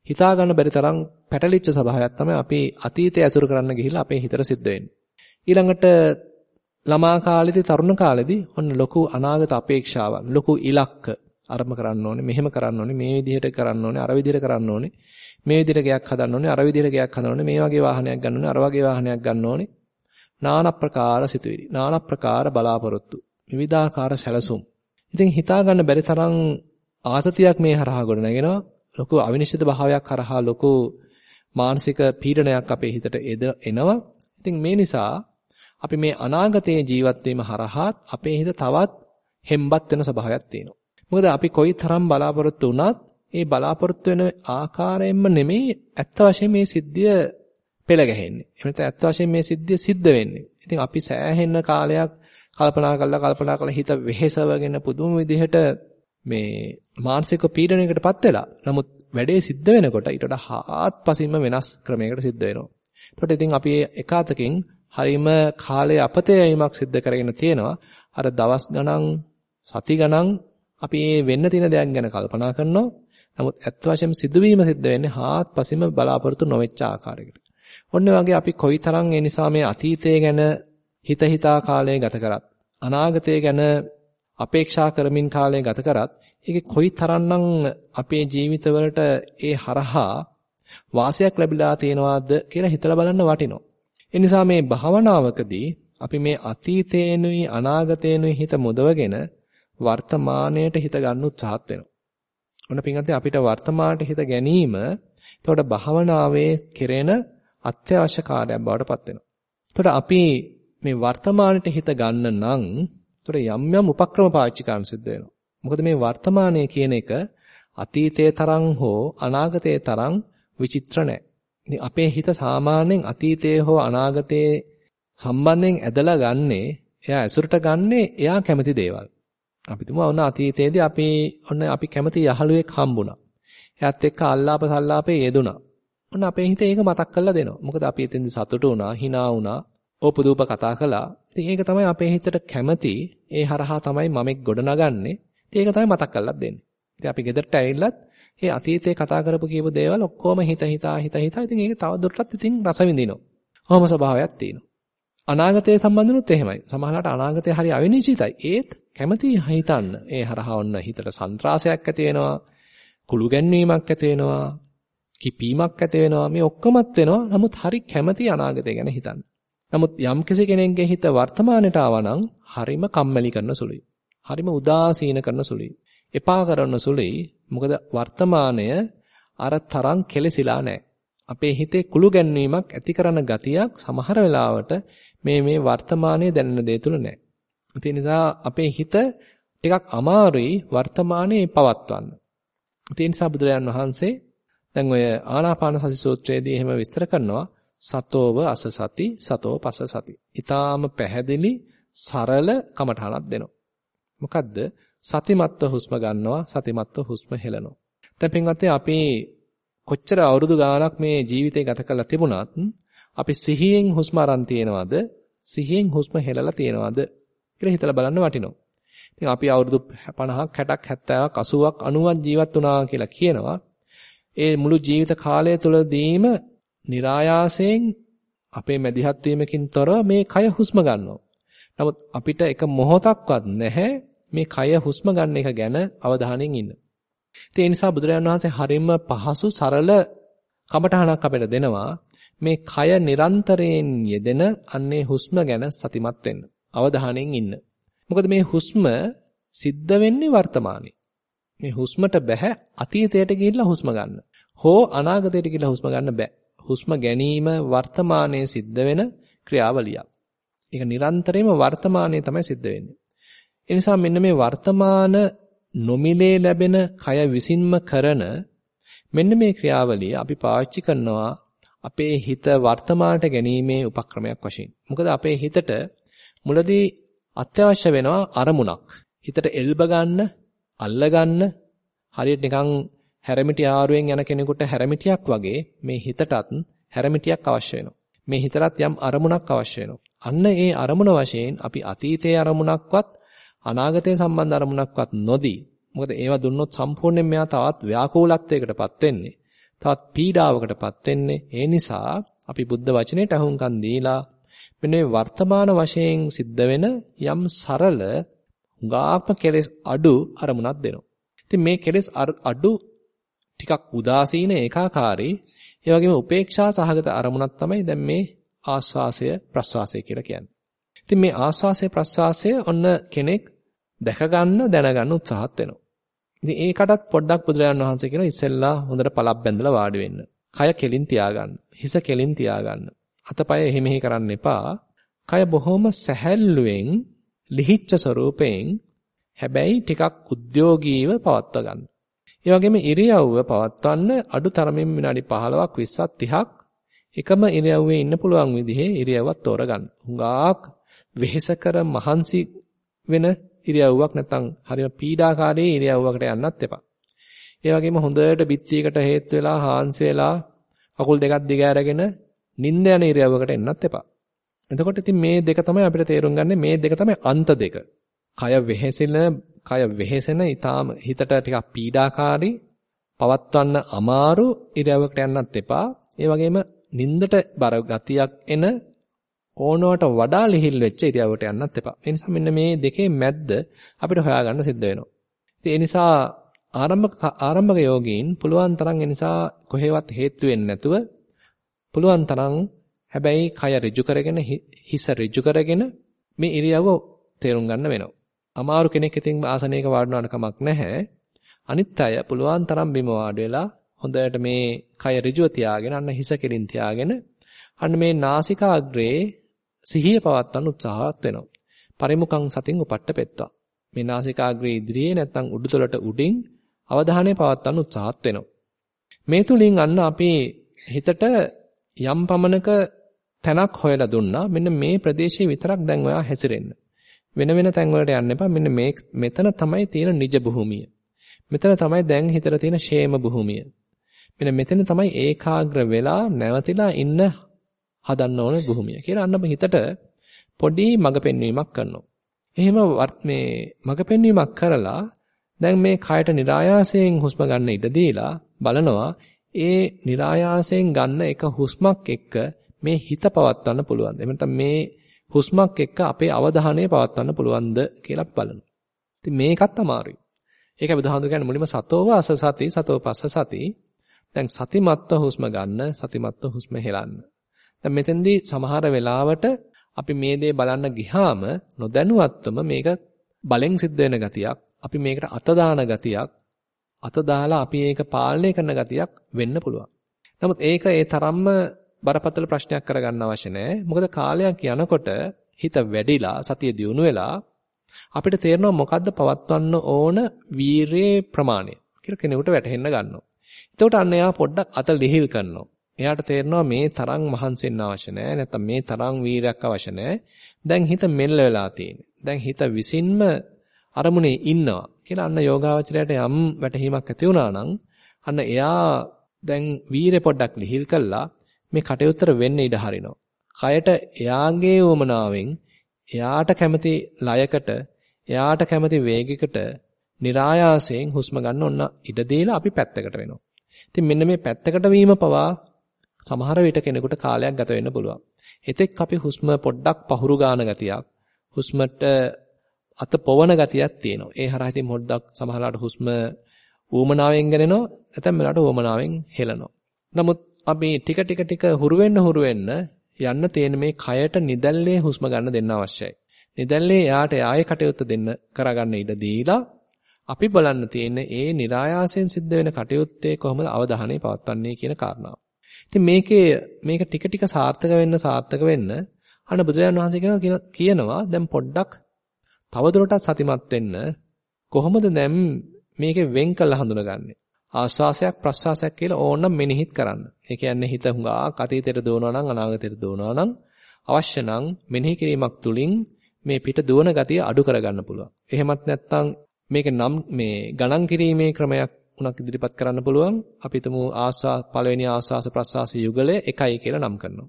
හිතා ගන්න බැරි තරම් පැටලිච්ච ස්වභාවයක් තමයි අපි අතීතය ඇසුරු කරන්න ගිහිල්ලා අපේ හිතට සිද්ධ වෙන්නේ. ඊළඟට ළමා කාලෙදී තරුණ කාලෙදී ඔන්න ලොකු අනාගත අපේක්ෂාවන්, ලොකු ඉලක්ක අරම කරන්න ඕනේ, මෙහෙම කරන්න ඕනේ, මේ විදිහට කරන්න ඕනේ, අර විදිහට කරන්න ඕනේ. මේ විදිහට ගයක් හදන්න ඕනේ, අර විදිහට ගයක් හදන්න ඕනේ, මේ වගේ වාහනයක් ගන්න ඕනේ, අර වගේ වාහනයක් ගන්න ඕනේ. නාන ප්‍රකාර සිතුවිලි, නාන ප්‍රකාර බලාපොරොත්තු, විවිධාකාර සැලසුම්. ඉතින් හිතා ගන්න බැරි තරම් ආතතියක් මේ හරහා ගොඩ නැගෙනවා. ලොකු අවිනිශ්චිත භාවයක් හරහා ලොකු මානසික පීඩනයක් අපේ හිතට එනවා. ඉතින් මේ නිසා අපි මේ අනාගතයේ ජීවත් වීම හරහා අපේ හිත තවත් හෙම්බත් වෙන ස්වභාවයක් තියෙනවා. මොකද අපි කොයි තරම් බලාපොරොත්තු වුණත් ඒ බලාපොරොත්තු වෙන ආකාරයෙන්ම නෙමෙයි ඇත්ත වශයෙන් මේ සිද්ධිය පෙළ ගැහෙන්නේ. එහෙම නැත්නම් ඇත්ත වශයෙන් මේ සිද්ධිය සිද්ධ වෙන්නේ. ඉතින් අපි සෑහෙන කාලයක් කල්පනා කරලා කල්පනා කරලා හිත වෙහෙසවගෙන පුදුම විදිහට මේ මානසික පීඩනයකටපත් වෙලා. නමුත් වැඩේ සිද්ධ වෙනකොට ඊට වඩා හාත්පසින්ම වෙනස් ක්‍රමයකට සිද්ධ වෙනවා. එතකොට ඉතින් අපි එකාතකින් හරීම කාලයේ අපතේයීමක් සිද්ධ කරගෙන තියෙනවා. අර දවස් ගණන් සති ගණන් අපි මේ වෙන්න තියෙන දෙයක් ගැන කල්පනා කරනවා. නමුත් ඇත්ත වශයෙන්ම සිදුවීම සිද්ධ වෙන්නේ හාත්පසින්ම බලාපොරොත්තු නොවෙච්ච ආකාරයකට. ඔන්න වගේ අපි කොයිතරම් ඒ නිසා මේ අතීතය ගැන හිත හිතා කාලය ගත කරත් අනාගතය ගැන අපේක්ෂා කරමින් කාලය ගත කරත් ඒකේ කොයි තරම්නම් අපේ ජීවිතවලට ඒ හරහා වාසයක් ලැබිලා තියෙනවද කියලා හිතලා බලන්න වටිනවා. ඒ නිසා මේ භාවනාවකදී අපි මේ අතීතේනුයි අනාගතේනුයි හිත මුදවගෙන වර්තමාණයට හිත ගන්න උත්සාහත් වෙනවා. ඔන්න පින්ගත්තේ අපිට වර්තමානට හිත ගැනීම එතකොට භාවනාවේ කෙරෙන අත්‍යවශ්‍ය කාර්යයක් බවට පත් වෙනවා. එතකොට අපි මේ වර්තමානට හිත ගන්න නම් එතකොට යම් යම් උපක්‍රම පාවිච්චි කරන්න සිද්ධ වෙනවා. මොකද මේ වර්තමානය කියන එක අතීතයේ තරම් හෝ අනාගතයේ තරම් විචිත්‍ර නැහැ. ඉතින් අපේ හිත සාමාන්‍යයෙන් අතීතයේ හෝ අනාගතයේ සම්බන්ධයෙන් ඇදලා ගන්නේ එයා ඇසුරට ගන්නේ එයා කැමති දේවල්. අපි තුමා ඔන්න අතීතයේදී අපි ඔන්න අපි කැමති යහළුවෙක් හම්බුණා. එයාත් එක්ක අල්ලාප සල්ලාපේ යෙදුණා. ඔන්න අපේ හිතේ ඒක මතක් කරලා දෙනවා. මොකද අපි එතෙන්දී සතුටු වුණා, hina වුණා, ඕපදූප කතා කළා. ඉතින් ඒක තමයි අපේ හිතට කැමති. ඒ හරහා තමයි මමෙක් ගොඩනගන්නේ. ඒක තමයි මතක් කරලා දෙන්නේ. ඉතින් අපි ගෙදරට ඇවිල්ලත් මේ අතීතේ කතා කරපු කියපු දේවල් ඔක්කොම හිත හිතා හිත හිතා ඉතින් ඒක තව දුරටත් ඉතින් රස විඳිනවා. කොහොම ස්වභාවයක් තියෙනවා. අනාගතය සම්බන්ධනොත් එහෙමයි. සමහරවිට අනාගතය හරි අවිනිශ්චිතයි. ඒත් කැමැති හිතන්න. ඒ හරහා ඔන්න හිතට සන්ත්‍රාසයක් ඇති වෙනවා. කුළු ගැන්වීමක් ඇති වෙනවා. කිපීමක් ඇති වෙනවා. මේ ඔක්කොමත් වෙනවා. නමුත් හරි කැමැති අනාගතය ගැන හිතන්න. නමුත් යම් කෙනෙකුගේ හිත වර්තමානයට ආවනම් හරිම කම්මැලි කරන සුළුයි. හරිම උදාසීන කරන සුළුයි. එපා කරන සුළුයි. මොකද වර්තමානය අර තරම් කෙලසිලා නැහැ. අපේ හිතේ කුළු ගැන්වීමක් ඇති කරන ගතියක් සමහර වෙලාවට මේ මේ වර්තමානයේ දැනෙන දේ තුල නැහැ. ඒ නිසා අපේ හිත ටිකක් අමාරුයි වර්තමානයේ පවත්වන්න. ඒ නිසා බුදුරජාන් වහන්සේ දැන් ඔය ආනාපාන සති සූත්‍රයේදී එහෙම විස්තර කරනවා සතෝව අස සති සතෝ පස සති. ඊටාම පැහැදිලි සරල කමඨහනක් දෙනවා. මොකද්ද? සතිමත්ව හුස්ම ගන්නවා සතිමත්ව හුස්ම හෙලනවා. දැන් පින්වත්නි අපි කොච්චර අවුරුදු ගාණක් මේ ජීවිතේ ගත කරලා තිබුණත් අපි සිහියෙන් හුස්ම අරන් තියනවද සිහියෙන් හුස්ම හෙලලා තියනවද කියලා හිතලා බලන්න වටිනවා. ඉතින් අපි අවුරුදු 50ක් 60ක් 70ක් 80ක් 90ක් ජීවත් වුණා කියලා කියනවා. ඒ මුළු ජීවිත කාලය තුළදීම નિરાයාසයෙන් අපේ මැදිහත් වීමකින් තොරව මේ කය හුස්ම ගන්නවා. නමුත් අපිට එක මොහොතක්වත් නැහැ මේ කය හුස්ම ගන්න එක ගැන අවධානයෙන් ඉන්න. ඒ නිසා බුදුරජාණන් වහන්සේ හරිම පහසු සරල කමඨහනක් අපිට දෙනවා. මේ කය නිරන්තරයෙන් යෙදෙන අන්නේ හුස්ම ගැන සතිමත් වෙන්න. අවධානයෙන් ඉන්න. මොකද මේ හුස්ම සිද්ධ වෙන්නේ වර්තමානයේ. මේ හුස්මට බෑ අතීතයට ගිහිල්ලා හුස්ම ගන්න. හෝ අනාගතයට ගිහිල්ලා හුස්ම ගන්න බෑ. හුස්ම ගැනීම වර්තමානයේ සිද්ධ වෙන ක්‍රියාවලියක්. ඒක නිරන්තරයෙන්ම වර්තමානයේ තමයි සිද්ධ වෙන්නේ. ඒ නිසා මෙන්න මේ වර්තමාන නොමිලේ ලැබෙන කය විසින්ම කරන මෙන්න මේ ක්‍රියාවලිය අපි පාවිච්චි කරනවා අපේ හිත වර්තමානට ගැනීමේ උපක්‍රමයක් වශයෙන්. මොකද අපේ හිතට මුලදී අත්‍යවශ්‍ය වෙනවා අරමුණක්. හිතට එල්බ ගන්න, අල්ල ගන්න හරියට නිකන් හැරමිටි ආරුවෙන් යන කෙනෙකුට හැරමිටියක් වගේ මේ හිතටත් හැරමිටියක් අවශ්‍ය වෙනවා. මේ හිතටත් යම් අරමුණක් අවශ්‍ය වෙනවා. අන්න ඒ අරමුණ වශයෙන් අපි අතීතයේ අරමුණක්වත් අනාගතයේ සම්බන්ධ අරමුණක්වත් නොදී මොකද ඒවා දුන්නොත් සම්පූර්ණයෙන් මෙයා තවත් ව්‍යාකූලත්වයකටපත් වෙන්නේ. තවත් පීඩාවකටපත් වෙන්නේ. ඒ නිසා අපි බුද්ධ වචනයට අහුම්කම් දීලා මෙන්න මේ වර්තමාන වශයෙන් සිද්ධ වෙන යම් සරල හුඟාක්ම කෙලෙස් අඩු අරමුණක් දෙනවා. ඉතින් මේ කෙලෙස් අඩු ටිකක් උදාසීන ඒකාකාරී ඒ වගේම උපේක්ෂා සහගත අරමුණක් තමයි දැන් මේ ආස්වාසය ප්‍රස්වාසය කියලා කියන්නේ. ඉතින් මේ ආස්වාසය ප්‍රස්වාසය ඔන්න කෙනෙක් දැක ගන්න දැනගන්න උත්සාහත් වෙනවා. ඉතින් ඒකටත් පොඩ්ඩක් බුදුරජාණන් වහන්සේ කියන ඉස්සෙල්ලා හොඳට පළක් බැඳලා වාඩි වෙන්න. කය කෙලින් තියාගන්න. හිස කෙලින් තියාගන්න. අතපය එහෙ මෙහෙ කරන්න එපා. කය බොහොම සැහැල්ලුවෙන් ලිහිච්ඡ ස්වરૂපයෙන් හැබැයි ටිකක් උද්‍යෝගීව පවත්වා ගන්න. ඒ වගේම ඉරියව්ව පවත්වන්න අඩු තරමින් විනාඩි 15ක් 20ක් 30ක් එකම ඉරියව්වේ ඉන්න පුළුවන් විදිහේ ඉරියව්වක් තෝරගන්න. හුඟක් වෙහෙසකර මහන්සි වෙන ඉරියව්වක් නැත්නම් හරිම පීඩාකාරී ඉරියව්වකට යන්නත් එපා. ඒ වගේම හොඳට බිත්තියකට හේතු වෙලා හාන්සි වෙලා අකුල් දෙකක් දිග අරගෙන නිින්ද යන ඉරියව්වකට එන්නත් එපා. එතකොට ඉතින් මේ දෙක තමයි අපිට තේරුම් ගන්න මේ දෙක තමයි අන්ත දෙක. කය වෙහෙසෙන කය වෙහෙසෙන ඊටාම හිතට ටිකක් පීඩාකාරී පවත්වන්න අමාරු ඉරියව්වකට යන්නත් එපා. ඒ වගේම නින්දට බර ගතියක් එන ඕනවට වඩා ලිහිල් වෙච්ච ඉරියව්වට යන්නත් එපා. ඒ නිසා මෙන්න මේ දෙකේ මැද්ද අපිට හොයාගන්න සිද්ධ වෙනවා. ඉතින් ඒ නිසා ආරම්භක ආරම්භක යෝගීන් පුළුවන් තරම් ඒ නිසා කොහෙවත් හේතු වෙන්නේ නැතුව පුළුවන් තරම් හැබැයි කය ඍජු කරගෙන හිස ඍජු කරගෙන මේ ඉරියව්ව තේරුම් ගන්න වෙනවා. අමාරු කෙනෙක් ඉතින් ආසනයක වාඩුණාට කමක් නැහැ. අනිත් අය පුළුවන් තරම් බිම වාඩි වෙලා හොඳට මේ කය ඍජුව තියාගෙන අන්න හිස කෙලින් තියාගෙන අන්න මේ නාසිකාග්‍රේ සිහිය පවත්වන්න උත්සාහවත් වෙනවා. පරිමුඛං සතින් උපට්ඨ පෙත්තා. මේ නාසිකාග්‍රේ ඉදිරියේ නැත්තම් උඩුතලට උඩින් අවධානය පවත්වන්න උත්සාහත් වෙනවා. මේ තුලින් අන්න අපේ හිතට යම් පමණක තැනක් හොයලා දුන්නා. මෙන්න මේ ප්‍රදේශයේ විතරක් දැන් ඔයා හැසිරෙන්න. වෙන වෙන තැන් වලට යන්න එපා. මෙන්න මේ මෙතන තමයි තියෙන නිජ භූමිය. මෙතන තමයි දැන් හිතට තියෙන ෂේම භූමිය. මෙන්න මෙතන තමයි ඒකාග්‍ර වෙලා නැවතිලා ඉන්න හදන්න ඕන භූමිය කියලා අන්න හිතට පොඩි මඟ පෙන්වීමක් කරනවා. එහෙම මේ මඟ පෙන්වීමක් කරලා දැන් මේ කයට નિરાයාසයෙන් හුස්ම ගන්න ඉඩ දීලා බලනවා ඒ નિરાයාසයෙන් ගන්න එක හුස්මක් එක්ක මේ හිත පවත්වන්න පුළුවන්ද? එහෙම මේ හුස්මක් එක්ක අපේ අවධානය පවත්වන්න පුළුවන්ද කියලා අපි බලනවා. ඉතින් මේකත් අමාරුයි. ඒකයි බුදුහාමුදුරු කියන්නේ මුලින්ම සතෝව අසසති සතෝපස්ස සති. දැන් සතිමත්ව හුස්ම ගන්න, සතිමත්ව හුස්ම හෙලන්න. දැන් මෙතෙන්දී සමහර වෙලාවට අපි මේ දේ බලන්න ගියාම නොදැනුවත්වම මේක බලෙන් සිද්ධ වෙන ගතියක් අපි මේකට අත දාන ගතියක් අත දාලා අපි ඒක පාලනය කරන ගතියක් වෙන්න පුළුවන්. නමුත් ඒක ඒ තරම්ම බරපතල ප්‍රශ්නයක් කරගන්න අවශ්‍ය නැහැ. මොකද කාලයක් යනකොට හිත වැඩිලා සතිය දියුණු වෙලා අපිට තේරෙනවා මොකද්ද පවත්වන්න ඕන වීරයේ ප්‍රමාණය කියලා කෙනෙකුට වැටහෙන්න ගන්නවා. එතකොට අන්න එයා පොඩ්ඩක් අත ලිහිල් කරනවා. එයාට තේරෙනවා මේ තරම් මහන්සි වෙන්න අවශ්‍ය නැහැ. නැත්නම් මේ තරම් වීරයක් අවශ්‍ය නැහැ. දැන් හිත මෙල්ල වෙලා තියෙන්නේ. දැන් හිත විසින්ම අරමුණේ ඉන්නවා කියලා අන්න යෝගාවචරයට යම් වැටහීමක් ඇති වුණා නම් අන්න එයා දැන් වීරය පොඩ්ඩක් ලිහිල් කළා මේ කටයුත්තර වෙන්න ඉඩ හරිනවා. කයට එයාගේ උමනාවෙන් එයාට කැමති ලයකට එයාට කැමති වේගයකට નિરાයාසයෙන් හුස්ම ගන්න ඔන්න ඉඩ දීලා අපි පැත්තකට වෙනවා. ඉතින් මෙන්න මේ පැත්තකට වීම පවා සමහර විට කෙනෙකුට කාලයක් ගත වෙන්න පුළුවන්. එතෙක් අපි හුස්ම පොඩ්ඩක් පහුරු ගන්න ගතියක් හුස්මට අත පොවන ගතියක් තියෙනවා. ඒ හරහා ඉතින් පොඩ්ඩක් සමහරලාට හුස්ම ඌමනාවෙන් ගන්නනවා නැත්නම් මෙලාට ඌමනාවෙන් හෙලනවා. නමුත් අපි ටික ටික ටික හුරු වෙන්න හුරු වෙන්න යන්න තියෙන මේ කයට නිදැල්ලේ හුස්ම ගන්න දෙන්න අවශ්‍යයි. නිදැල්ලේ යාට ආයේ කටයුත්ත දෙන්න කරගන්න ඉඩ දීලා අපි බලන්න තියෙන්නේ ඒ નિરાයාසයෙන් සිද්ධ වෙන කටයුත්තේ කොහොමද අවධානය පවත්වන්නේ කියන කාරණාව. ඉතින් මේකේ මේක ටික ටික සාර්ථක වෙන්න සාර්ථක වෙන්න අන්න බුදුරජාණන් වහන්සේ කියනවා දැන් පොඩ්ඩක් තවදුරටත් සතිමත් වෙන්න කොහොමද දැන් මේකේ වෙන් කළ හඳුනගන්නේ? ආස්වාසයක් ප්‍රස්වාසයක් කියලා ඕනනම් මෙනෙහිත් කරන්න. ඒ කියන්නේ හිත හුඟා අතීතයට දුවනවා නම් අනාගතයට දුවනවා නම් අවශ්‍ය නම් මෙනෙහි කිරීමක් තුලින් මේ පිට දුවන ගතිය අඩු කරගන්න පුළුවන්. එහෙමත් නැත්නම් මේක නම් මේ ගණන් කිරීමේ ක්‍රමයක් උනක් ඉදිරිපත් කරන්න පුළුවන්. අපි හිතමු ආස්වාස පළවෙනි ආස්වාස ප්‍රස්වාස යුගලය 1යි කියලා නම් කරනවා.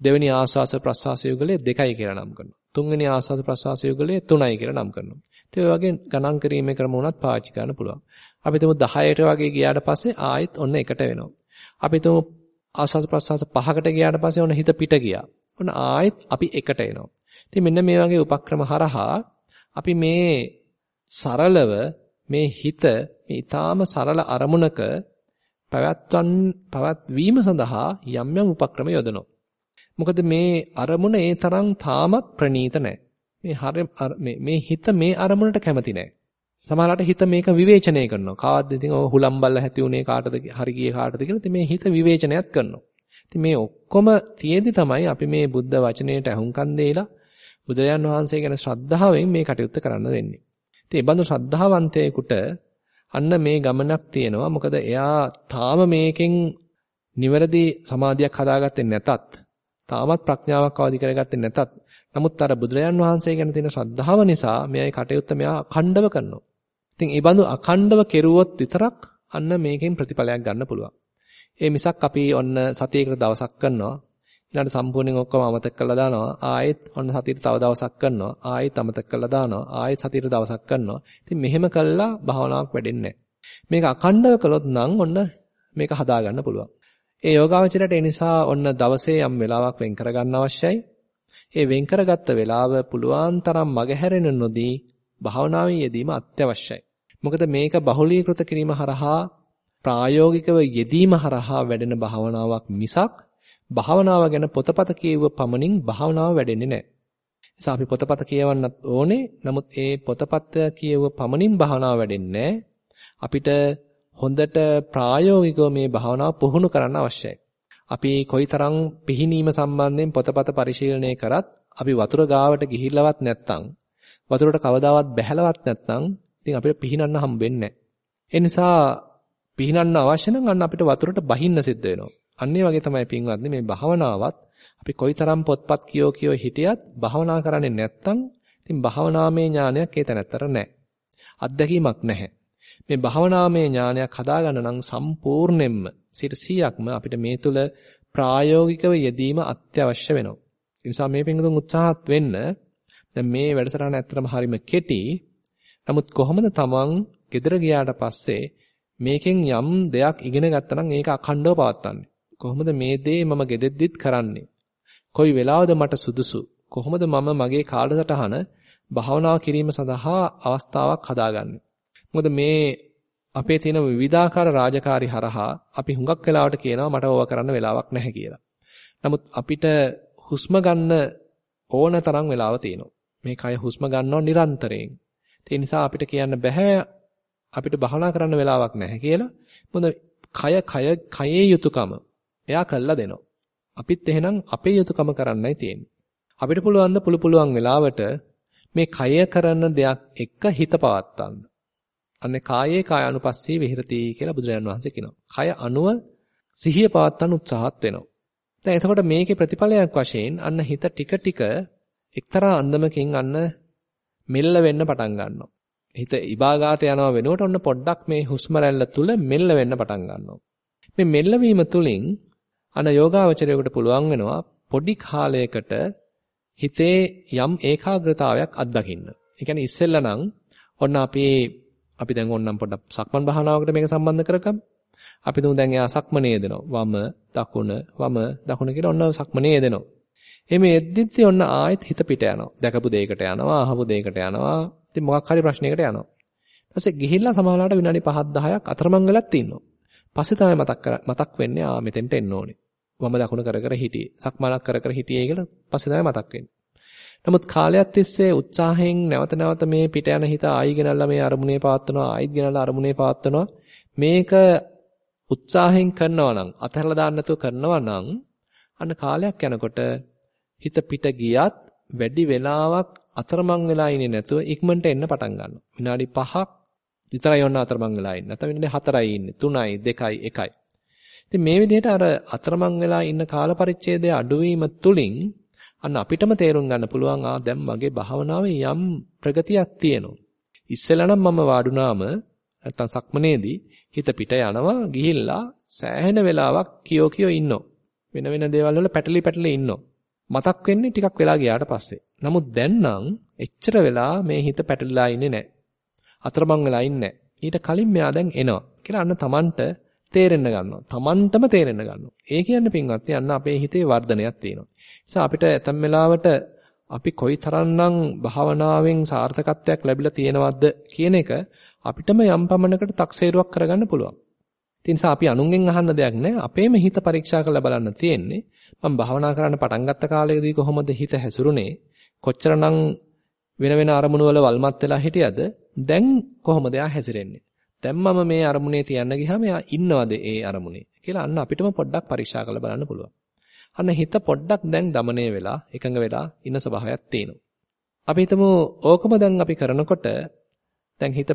දෙවෙනි ආස්වාස ප්‍රස්වාස යුගලය 2යි කියලා නම් කරනවා. තුන්වෙනි ආස්වාස ප්‍රස්වාස යුගලය 3යි කියලා නම් කරනවා. ඉතින් ඔය වගේ ගණන් කිරීමේ ක්‍රම උනත් පාවිච්චි කරන්න පුළුවන්. අපි හිතමු 10ට වගේ ගියාට පස්සේ ආයෙත් ඔන්න එකට වෙනවා. අපි හිතමු ආස්වාස ප්‍රස්වාස පහකට ගියාට පස්සේ ඔන්න හිත පිට ගියා. ඔන්න ආයෙත් අපි එකට එනවා. ඉතින් මෙන්න මේ වගේ උපක්‍රම හරහා අපි මේ සරලව මේ හිත මේ ඊටාම සරල අරමුණක පැවැත්වන් පවත්වීම සඳහා යම් යම් උපක්‍රම යොදනවා. මොකද මේ අරමුණ ඒ තරම් තාමත් ප්‍රණීත නැහැ. මේ හරි මේ හිත මේ අරමුණට කැමති නැහැ. සමහරවිට හිත මේක විවේචනය කරනවා. කාවද්ද ඉතින් ඔය හුලම්බල්ල හැති උනේ කාටද හරි ගියේ කාටද කියලා ඉතින් මේ හිත විවේචනයත් කරනවා. ඉතින් මේ ඔක්කොම තියේදි තමයි අපි මේ බුද්ධ වචනයට අහුම්කම් දෙලා බුදුරජාන් වහන්සේ ගැන ශ්‍රද්ධාවෙන් මේ කටයුත්ත කරන්න වෙන්නේ. ඉතින් ඒ බඳු ශ්‍රද්ධාවන්තයෙකුට අන්න මේ ගමනක් තියෙනවා. මොකද එයා තාම මේකෙන් නිවැරදි සමාධියක් හදාගත්තේ නැතත්, තාමත් ප්‍රඥාවක් අවදි කරගත්තේ නැතත්, නමුත් අර බුදුරජාන් වහන්සේ ගැන තියෙන ශ්‍රද්ධාව නිසා මෙයයි කටයුත්ත මෙයා අඛණ්ඩව කරනවා. ඉතින් ඒ බඳු අඛණ්ඩව කෙරුවොත් විතරක් අන්න මේකෙන් ප්‍රතිඵලයක් ගන්න පුළුවන්. ඒ මිසක් අපි ඔන්න සතියකට දවසක් කරනවා ඊළඟට සම්පූර්ණයෙන් ඔක්කොම අමතක කරලා දානවා. ආයෙත් ඔන්න සතියට තව දවසක් කරනවා. ආයෙත් අමතක කරලා දානවා. ආයෙත් සතියට දවසක් කරනවා. ඉතින් මෙහෙම කළා භාවනාවක් වැඩෙන්නේ මේක අඛණ්ඩව කළොත් නම් ඔන්න මේක හදා ගන්න පුළුවන්. ඒ යෝගාවචරයට ඒ නිසා ඔන්න දවසේ යම් වෙලාවක් වෙන් කරගන්න අවශ්‍යයි. ඒ වෙන් කරගත්ත වෙලාව පුළුවන් තරම් මගහැරෙන නොදී භාවනාවේ යෙදීම අත්‍යවශ්‍යයි. මොකද මේක බහුලීකృత කිරීම හරහා ප්‍රායෝගිකව යෙදීම හරහා වැඩෙන භාවනාවක් මිසක් භාවනාව ගැන පොතපත කියව පමණින් භාවනාව වැඩෙන්නේ නැහැ. නිසා අපි පොතපත කියවන්නත් ඕනේ. නමුත් ඒ පොතපත කියව පමණින් භාවනාව වැඩෙන්නේ අපිට හොඳට ප්‍රායෝගිකව මේ භාවනාව පුහුණු කරන්න අවශ්‍යයි. අපි කොයිතරම් පිහිනීම සම්බන්ධයෙන් පොතපත පරිශීලනය කරත් අපි වතුර ගාවට ගිහිල්ලවත් නැත්නම් වතුරට කවදාවත් බැහැලවත් නැත්නම් ඉතින් අපිට පිහිනන්න හම්බෙන්නේ නැහැ. ඒ නිසා පිහිනන්න අවශ්‍ය නම් අන්න අපිට වතුරට බහින්න සිද්ධ වෙනවා. අන්න ඒ වගේ තමයි පින්වත්නි මේ භාවනාවත් අපි කොයිතරම් පොත්පත් කියෝ කියෝ හිටියත් භාවනා කරන්නේ නැත්නම් ඉතින් භාවනාමය ඥානයක් ඒ තැනත්තර නැහැ. අත්දැකීමක් නැහැ. මේ භාවනාමය ඥානයක් හදාගන්න නම් සම්පූර්ණයෙන්ම 100%ක්ම අපිට මේ තුල ප්‍රායෝගිකව යෙදීම අත්‍යවශ්‍ය වෙනවා. ඒ නිසා මේ පින්තුන් උත්සාහත් වෙන්න දැන් මේ වැඩසටහන ඇත්තටම හරිම කෙටි. නමුත් කොහොමද තමන් ගෙදර ගියාට පස්සේ මේකෙන් යම් දෙයක් ඉගෙන ගත්තා නම් ඒක අඛණ්ඩව පවත්වන්නේ. කොහොමද මේ දේ මම ගෙදෙද්දිත් කරන්නේ? කොයි වෙලාවද මට සුදුසු? කොහොමද මම මගේ කාලසටහන භාවනා කිරීම සඳහා අවස්ථාවක් හදාගන්නේ? මොකද මේ අපේ තියෙන විවිධාකාර රාජකාරි හරහා අපි හුඟක් වෙලාවට කියනවා මට ඕවා කරන්න වෙලාවක් නැහැ කියලා. නමුත් අපිට හුස්ම ගන්න ඕන තරම් වෙලාව තියෙනවා. මේ කය හුස්ම ගන්නවා නිරන්තරයෙන්. ඒ නිසා අපිට කියන්න බෑ අපිට භාවනා කරන්න වෙලාවක් නැහැ කියලා. මොකද කය කය කයේ යුතුයකම එයා කළා දෙනවා. අපිත් එහෙනම් අපේ යුතුයකම කරන්නයි තියෙන්නේ. අපිට පුළුවන් ද පුළු පුළුවන් වෙලාවට මේ කය කරන දෙයක් එක්ක හිත පවත්වන්න. අන්නේ කායේ කායानुපස්සී විහෙරති කියලා බුදුරජාණන් වහන්සේ කියනවා. කය අනුව සිහිය පවත්වන්න උත්සාහත් වෙනවා. දැන් එතකොට මේකේ ප්‍රතිඵලයක් වශයෙන් අන්න හිත ටික ටික එක්තරා අන්දමකින් අන්න මෙල්ල වෙන්න පටන් ගන්නවා. හිත ඉබාගාත යනවා වෙනුවට ඔන්න පොඩ්ඩක් මේ හුස්ම රැල්ල තුල මෙල්ල වෙන්න පටන් ගන්නවා. මේ මෙල්ල වීම තුලින් අන යෝගාවචරයකට පුළුවන් වෙනවා පොඩි කාලයකට හිතේ යම් ඒකාග්‍රතාවයක් අත්දකින්න. ඒ කියන්නේ ඉස්සෙල්ලා නම් ඔන්න අපි අපි දැන් ඕන්නම් පොඩ්ඩක් සක්මන් භාවනාවකට මේක සම්බන්ධ කරගමු. අපි තුමු දැන් එයා සක්මනේ දෙනවා. වම, දකුණ, වම, දකුණ කියලා ඔන්න සක්මනේ දෙනවා. එමෙ එද්දිත් ඔන්න ආයෙත් හිත පිට යනවා. දැකපු දෙයකට යනවා, අහපු දෙයකට යනවා. ඉතින් මොකක් හරි ප්‍රශ්නයකට යනවා. ඊපස්සේ ගිහිල්ලා සමහරවිට විනාඩි 5ක් 10ක් අතරමං වෙලක් තියෙනවා. පස්සේ තමයි මතක් මතක් වෙන්නේ ආ මෙතෙන්ට එන්න ඕනේ. වම දකුණ කර කර හිටියේ. සක්මනක් කර කර හිටියේ කියලා පස්සේ තමයි මතක් වෙන්නේ. නමුත් කාලයක් තිස්සේ උත්සාහයෙන් නැවත නැවත මේ පිට යන හිත ආයි ගෙනල්ලා මේ අරමුණේ පවත්වනවා ආයිත් ගෙනල්ලා අරමුණේ පවත්වනවා මේක උත්සාහයෙන් කරනවා නම් අතහැරලා දාන්න නැතුව කරනවා නම් අන්න කාලයක් යනකොට හිත පිට ගියත් වැඩි වෙලාවක් අතරමං වෙලා ඉන්නේ නැතුව ඉක්මනට එන්න පටන් ගන්නවා. විනාඩි 5ක් විතරයි ඔන්න අතරමං වෙලා ඉන්නේ. නැත්නම් විනාඩි 4යි ඉන්නේ. 3යි 2යි 1යි. ඉතින් මේ විදිහට අර අතරමං වෙලා ඉන්න කාල පරිච්ඡේදය අඩුවීම තුලින් අන්න අපිටම තේරුම් ගන්න පුළුවන් ආ දැන් මගේ භාවනාවේ යම් ප්‍රගතියක් තියෙනවා. ඉස්සෙල්ලා නම් මම වාඩුණාම නැත්තම් සක්මනේදී හිත පිට යනවා ගිහිල්ලා සෑහෙන වෙලාවක් කියෝ කියෝ ඉන්නෝ. වෙන වෙන දේවල් වල පැටලි පැටලි ඉන්නෝ. මතක් වෙන්නේ ටිකක් වෙලා ගියාට පස්සේ. නමුත් දැන් නම් එච්චර වෙලා මේ හිත පැටලිලා ඉන්නේ නැහැ. අතරමං වෙලා ඉන්නේ ඊට කලින් මෙයා දැන් එනවා කියලා අන්න Tamanට තේරෙන්න ගන්නවා. Tamanටම තේරෙන්න ගන්නවා. ඒ කියන්නේ පින්වත්නි අන්න අපේ හිතේ වර්ධනයක් තියෙනවා. නිසා අපිට ඇතම් වෙලාවට අපි කොයිතරම්නම් භාවනාවෙන් සාර්ථකත්වයක් ලැබිලා තියෙනවද කියන එක අපිටම යම් පමණකට තක්සේරුවක් කරගන්න පුළුවන්. ඒ නිසා අපි අනුන්ගෙන් අහන්න දෙයක් නැහැ. අපේම හිත පරීක්ෂා කරලා බලන්න තියෙන්නේ. මම භාවනා කරන්න පටන් ගත්ත කාලෙකදී කොහොමද හිත හැසිරුනේ? කොච්චරනම් වෙන වෙන අරමුණු වල වල්මත් වෙලා හිටියද දැන් කොහොමද එයා හැසිරෙන්නේ? දැන් මම මේ අරමුණේ තියන්න ගියාම එයා ඉන්නවද ඒ අරමුණේ කියලා අන්න අපිටම පොඩ්ඩක් පරීක්ෂා කරලා බලන්න පුළුවන්. අන්න හිත පොඩ්ඩක් දැන් দমনය වෙලා එකඟ වෙලා ඉන්න ස්වභාවයක් තියෙනවා. අපි හිතමු ඕකම දැන් අපි කරනකොට දැන් හිත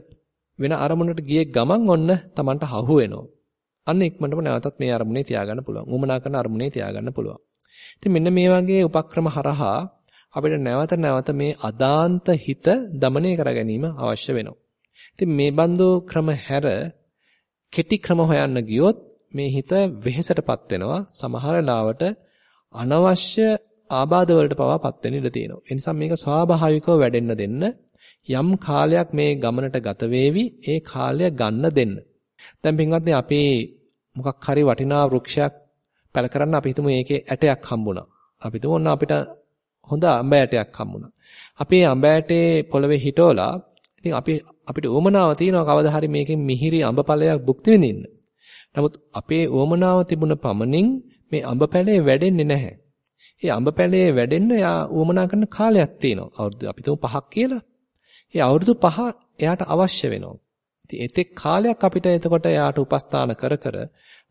වෙන අරමුණට ගියේ ගමන් ඔන්න Tamanට හහු වෙනවා. අන්න ඉක්මනටම නැවතත් මේ අරමුණේ තියාගන්න පුළුවන්. උමනා කරන අරමුණේ තියාගන්න පුළුවන්. ඉතින් මෙන්න මේ වගේ උපක්‍රම හරහා අපිට නැවත නැවත මේ අදාන්ත හිත দমনය කර ගැනීම අවශ්‍ය වෙනවා. ඉතින් මේ බඳු ක්‍රම හැර කෙටි ක්‍රම හොයන්න ගියොත් මේ හිත වෙහෙසටපත් වෙනවා. සමහර ලාවට අනවශ්‍ය ආබාධ වලට පවාපත් වෙන්න ඉඩ තියෙනවා. ඒ නිසා මේක ස්වාභාවිකව වැඩෙන්න දෙන්න යම් කාලයක් මේ ගමනට ගත ඒ කාලය ගන්න දෙන්න. දැන් පින්වත්නි අපි මොකක් හරි වටිනා වෘක්ෂයක් පැල කරන්න අපි හිතමු ඒකේ ඇටයක් හම්බුණා. අපි හිතමු ඔන්න අපිට හොඳ අඹ ඇටයක් හම්බුණා. අපි අඹ ඇටේ පොළවේ හිටවලා ඉතින් අපි අපිට උවමනාව තියෙනවා කවදා හරි මේකෙන් මිහිරි අඹ ඵලයක් භුක්ති විඳින්න. නමුත් අපේ උවමනාව තිබුණ පමණින් මේ අඹ පැලේ වැඩෙන්නේ නැහැ. ඒ අඹ පැලේ වැඩෙන්න යා උවමනා කරන කාලයක් තියෙනවා. අවුරුදු අපි තුමු පහක් කියලා. ඒ අවුරුදු පහ එයාට අවශ්‍ය වෙනවා. ඉතින් එතෙක් කාලයක් අපිට එතකොට එයාට උපස්ථාන කර කර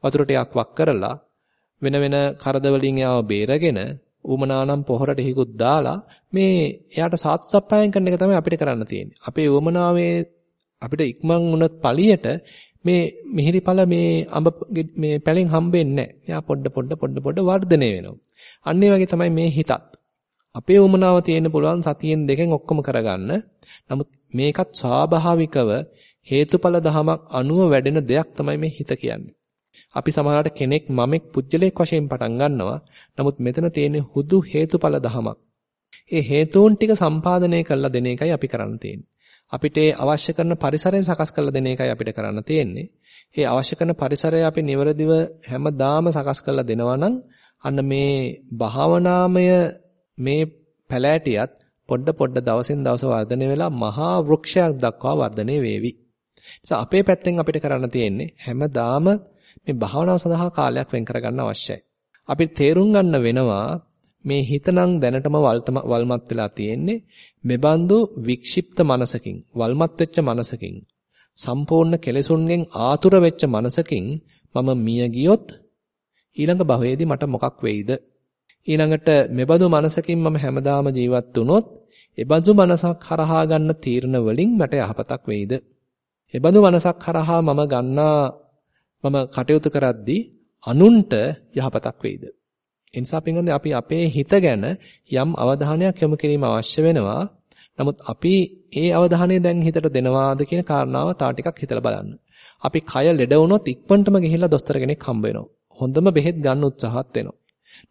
වතුර ටිකක් වක් කරලා වෙන වෙන කරදවලින් එයාව බේරගෙන ඌමනානම් පොහොරට හිකුත් දාලා මේ එයාට සාතු සප්පායම් කරන එක තමයි අපිට කරන්න තියෙන්නේ. අපේ ඌමනාවේ අපිට ඉක්මන් වුණත් පළියට මේ මිහිරිඵල මේ අඹ මේ පැලෙන් හම්බෙන්නේ නැහැ. එයා පොඩ පොඩ පොඩ පොඩ වර්ධනය වෙනවා. අන්න වගේ තමයි මේ හිතත්. අපේ ඌමනාව තියෙන්න පුළුවන් සතියෙන් දෙකෙන් ඔක්කොම කරගන්න. නමුත් මේකත් ස්වාභාවිකව හේතුඵල දහමක් අනුව වැඩෙන දෙයක් තමයි මේ හිත කියන්නේ. අපි සමහරවිට කෙනෙක් මමෙක් පුජ්‍යලයක් වශයෙන් පටන් ගන්නවා. නමුත් මෙතන තියෙන හුදු හේතුඵල දහමක්. ඒ හේතුන් ටික සම්පාදනය කරලා දෙන එකයි අපි කරන්න තියෙන්නේ. අපිට අවශ්‍ය කරන පරිසරය සකස් කරලා දෙන එකයි අපිට කරන්න තියෙන්නේ. ඒ අවශ්‍ය කරන පරිසරය අපි නිවරදිව හැමදාම සකස් කරලා දෙනවා නම් අන්න මේ භාවනාමය මේ පැලෑටියත් පොඩ පොඩ දවසින් දවස වර්ධනය වෙලා මහා වෘක්ෂයක් දක්වා වර්ධනය වේවි. නිසා අපේ පැත්තෙන් අපිට කරන්න තියෙන්නේ හැමදාම මේ භාවනාව සඳහා කාලයක් වෙන් කරගන්න අවශ්‍යයි. අපි තේරුම් ගන්න වෙනවා මේ හිතනම් දැනටම වල්මත් වෙලා තියෙන්නේ මෙබඳු වික්ෂිප්ත මනසකින් වල්මත් වෙච්ච මනසකින් සම්පූර්ණ කෙලෙසුන්ගෙන් ආතුර වෙච්ච මනසකින් මම මිය ගියොත් ඊළඟ භවයේදී මට මොකක් වෙයිද ඊළඟට මෙබඳු මනසකින් මම හැමදාම ජීවත් වුණොත් එබඳු මනසක් හරහා ගන්න තීරණ වලින් මට යහපතක් වෙයිද එබඳු මනසක් හරහා මම ගන්නා මම කටයුතු කරද්දී අනුන්ට යහපතක් වෙයිද? ඒ නිසා පින්වන්දි අපි අපේ හිත ගැන යම් අවධානයක් යොමු කිරීම අවශ්‍ය වෙනවා. නමුත් අපි ඒ අවධානය දැන් හිතට දෙනවාද කියන කාරණාව තා ටිකක් හිතලා බලන්න. අපි කය ලෙඩ වුණොත් ඉක්මනටම ගිහිල්ලා දොස්තර කෙනෙක් හම්බ වෙනවා. හොඳම බෙහෙත් ගන්න උත්සාහත් වෙනවා.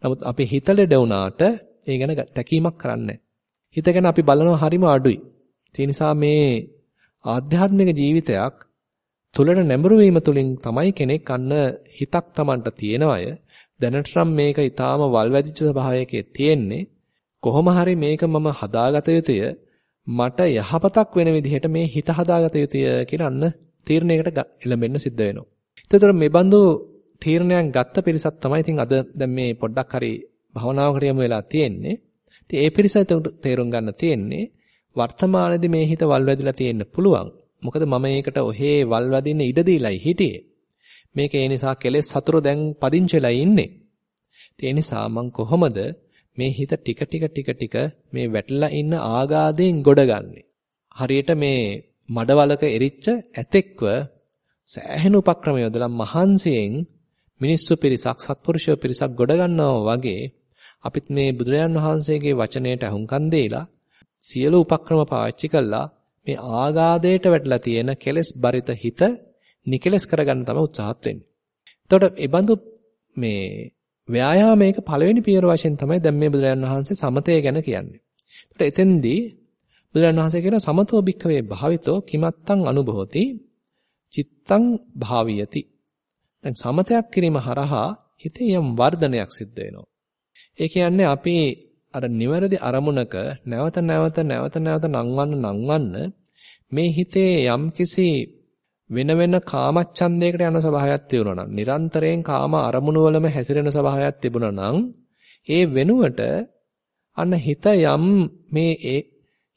නමුත් අපි හිත ලෙඩ වුණාට ඒ ගැන තැකීමක් කරන්නේ හිත ගැන අපි බලනවා හරිම අඩුයි. ඒ නිසා මේ ආධ්‍යාත්මික ජීවිතයක් තුලට නැඹුරු වීම තුලින් තමයි කෙනෙක් අන්න හිතක් Tamanට තියෙනවය දැනටනම් මේක ඊටාම වල්වැදිච්ච ස්වභාවයකේ තියෙන්නේ කොහොම හරි මේක මම හදාගත යුතුය මට යහපතක් වෙන විදිහට මේ හිත හදාගත යුතුය කියලා අන්න තීරණයකට එළඹෙන්න සිද්ධ වෙනවා ඒතර මේ බඳු තීරණයක් ගත්ත පිරිසක් තමයි ඉතින් අද දැන් මේ පොඩ්ඩක් හරි භවනාවකට යමු වෙලා තියෙන්නේ. ඉතින් ඒ පිරිස තේරුම් ගන්න තියෙන්නේ වර්තමානයේදී මේ හිත වල් වැදිලා තියෙන්න පුළුවන්. මොකද මම ඒකට ඔහේ වල් වදින්න ඉඩ දීලායි හිටියේ. මේක ඒ නිසා කෙලෙස් සතුරු දැන් පදිංචිලා ඉන්නේ. ඒ නිසා මං කොහොමද මේ හිත ටික ටික ටික ටික මේ වැටලා ඉන්න ආගාදයෙන් ගොඩගන්නේ. හරියට මේ මඩවලක එරිච්ච ඇතෙක්ව සෑහෙන උපක්‍රම යොදලා මහන්සියෙන් මිනිස්සු පිරිසක් සත්පුරුෂයෝ පිරිසක් ගොඩ ගන්නවා වගේ අපිත් මේ බුදුරජාන් වහන්සේගේ වචනයට අහුම්කන් දෙලා සියලු උපක්‍රම පාවිච්චි කළා මේ ආගාදයට වැටලා තියෙන කෙලෙස් බරිත හිත නිකලස් කරගන්න තමයි උත්සාහත් වෙන්නේ. එතකොට ඒ බඳු මේ ව්‍යායාමයක පළවෙනි පියවර වශයෙන් තමයි දැන් මේ බුදුරජාණන් වහන්සේ සමතය ගැන කියන්නේ. එතකොට එතෙන්දී බුදුරජාණන් වහන්සේ කියන සමතෝ භික්ඛවේ භාවිතෝ කිමත්තං අනුභවති චිත්තං භාවියති. දැන් සමතයක් කිරීම හරහා හිතේ යම් වර්ධනයක් සිද්ධ වෙනවා. ඒ කියන්නේ අපි අර නිවැරදි අරමුණක නැවත නැවත නැවත නැවත නංවන්න නංවන්න මේ හිතේ යම්කිසි වෙන වෙන කාමච්ඡන්දයකට යන ස්වභාවයක් තියුණා නම් නිරන්තරයෙන් කාම අරමුණු වලම හැසිරෙන ස්වභාවයක් තිබුණා නම් ඒ වෙනුවට අන්න හිත යම් මේ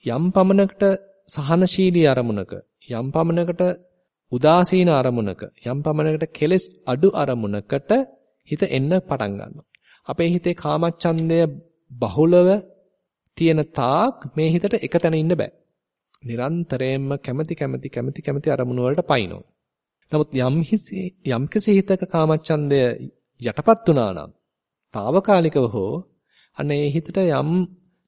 යම් පමණකට සහනශීලී අරමුණක යම් පමණකට උදාසීන අරමුණක යම් පමණකට කෙලෙස් අඩු අරමුණකට හිත එන්න පටන් ගන්නවා. අපේ හිතේ කාමච්ඡන්දය බහුලව තියෙන තාක් මේ හිතට එක තැන ඉන්න බෑ. නිරන්තරයෙන්ම කැමැති කැමැති කැමැති කැමැති අරමුණු වලට පයින්නවා. නමුත් යම් යම් කිසි හිතක කාමච්ඡන්දය යටපත් වුණා නම් తాවකාලිකව හෝ අන්න ඒ හිතට යම්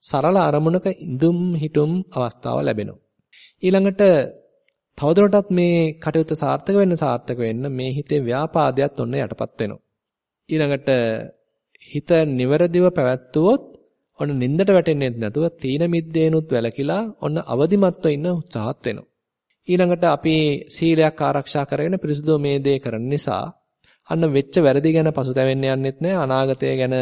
සරල අරමුණක ඉඳුම් හිටුම් අවස්ථාව ලැබෙනවා. ඊළඟට තවදුරටත් මේ කටයුත්ත සාර්ථක වෙන්න සාර්ථක වෙන්න මේ හිතේ ව්‍යාපාදයක් ඔන්න යටපත් වෙනවා. ඊළඟට හිත නිවරදිව පැවැත්වුවොත් ඔන්න නින්දට වැටෙන්නේ නැතුව තීන මිද්දේනුත් වැළකීලා ඔන්න අවදිමත්ව ඉන්න උත්සාහත් වෙනවා. ඊළඟට අපි සීලයක් ආරක්ෂා කරගෙන පිරිසුදු මේ දේ කරන නිසා අන්න වෙච්ච වැරදි ගැන පසුතැවෙන්න යන්නෙත් නැහැ අනාගතය ගැන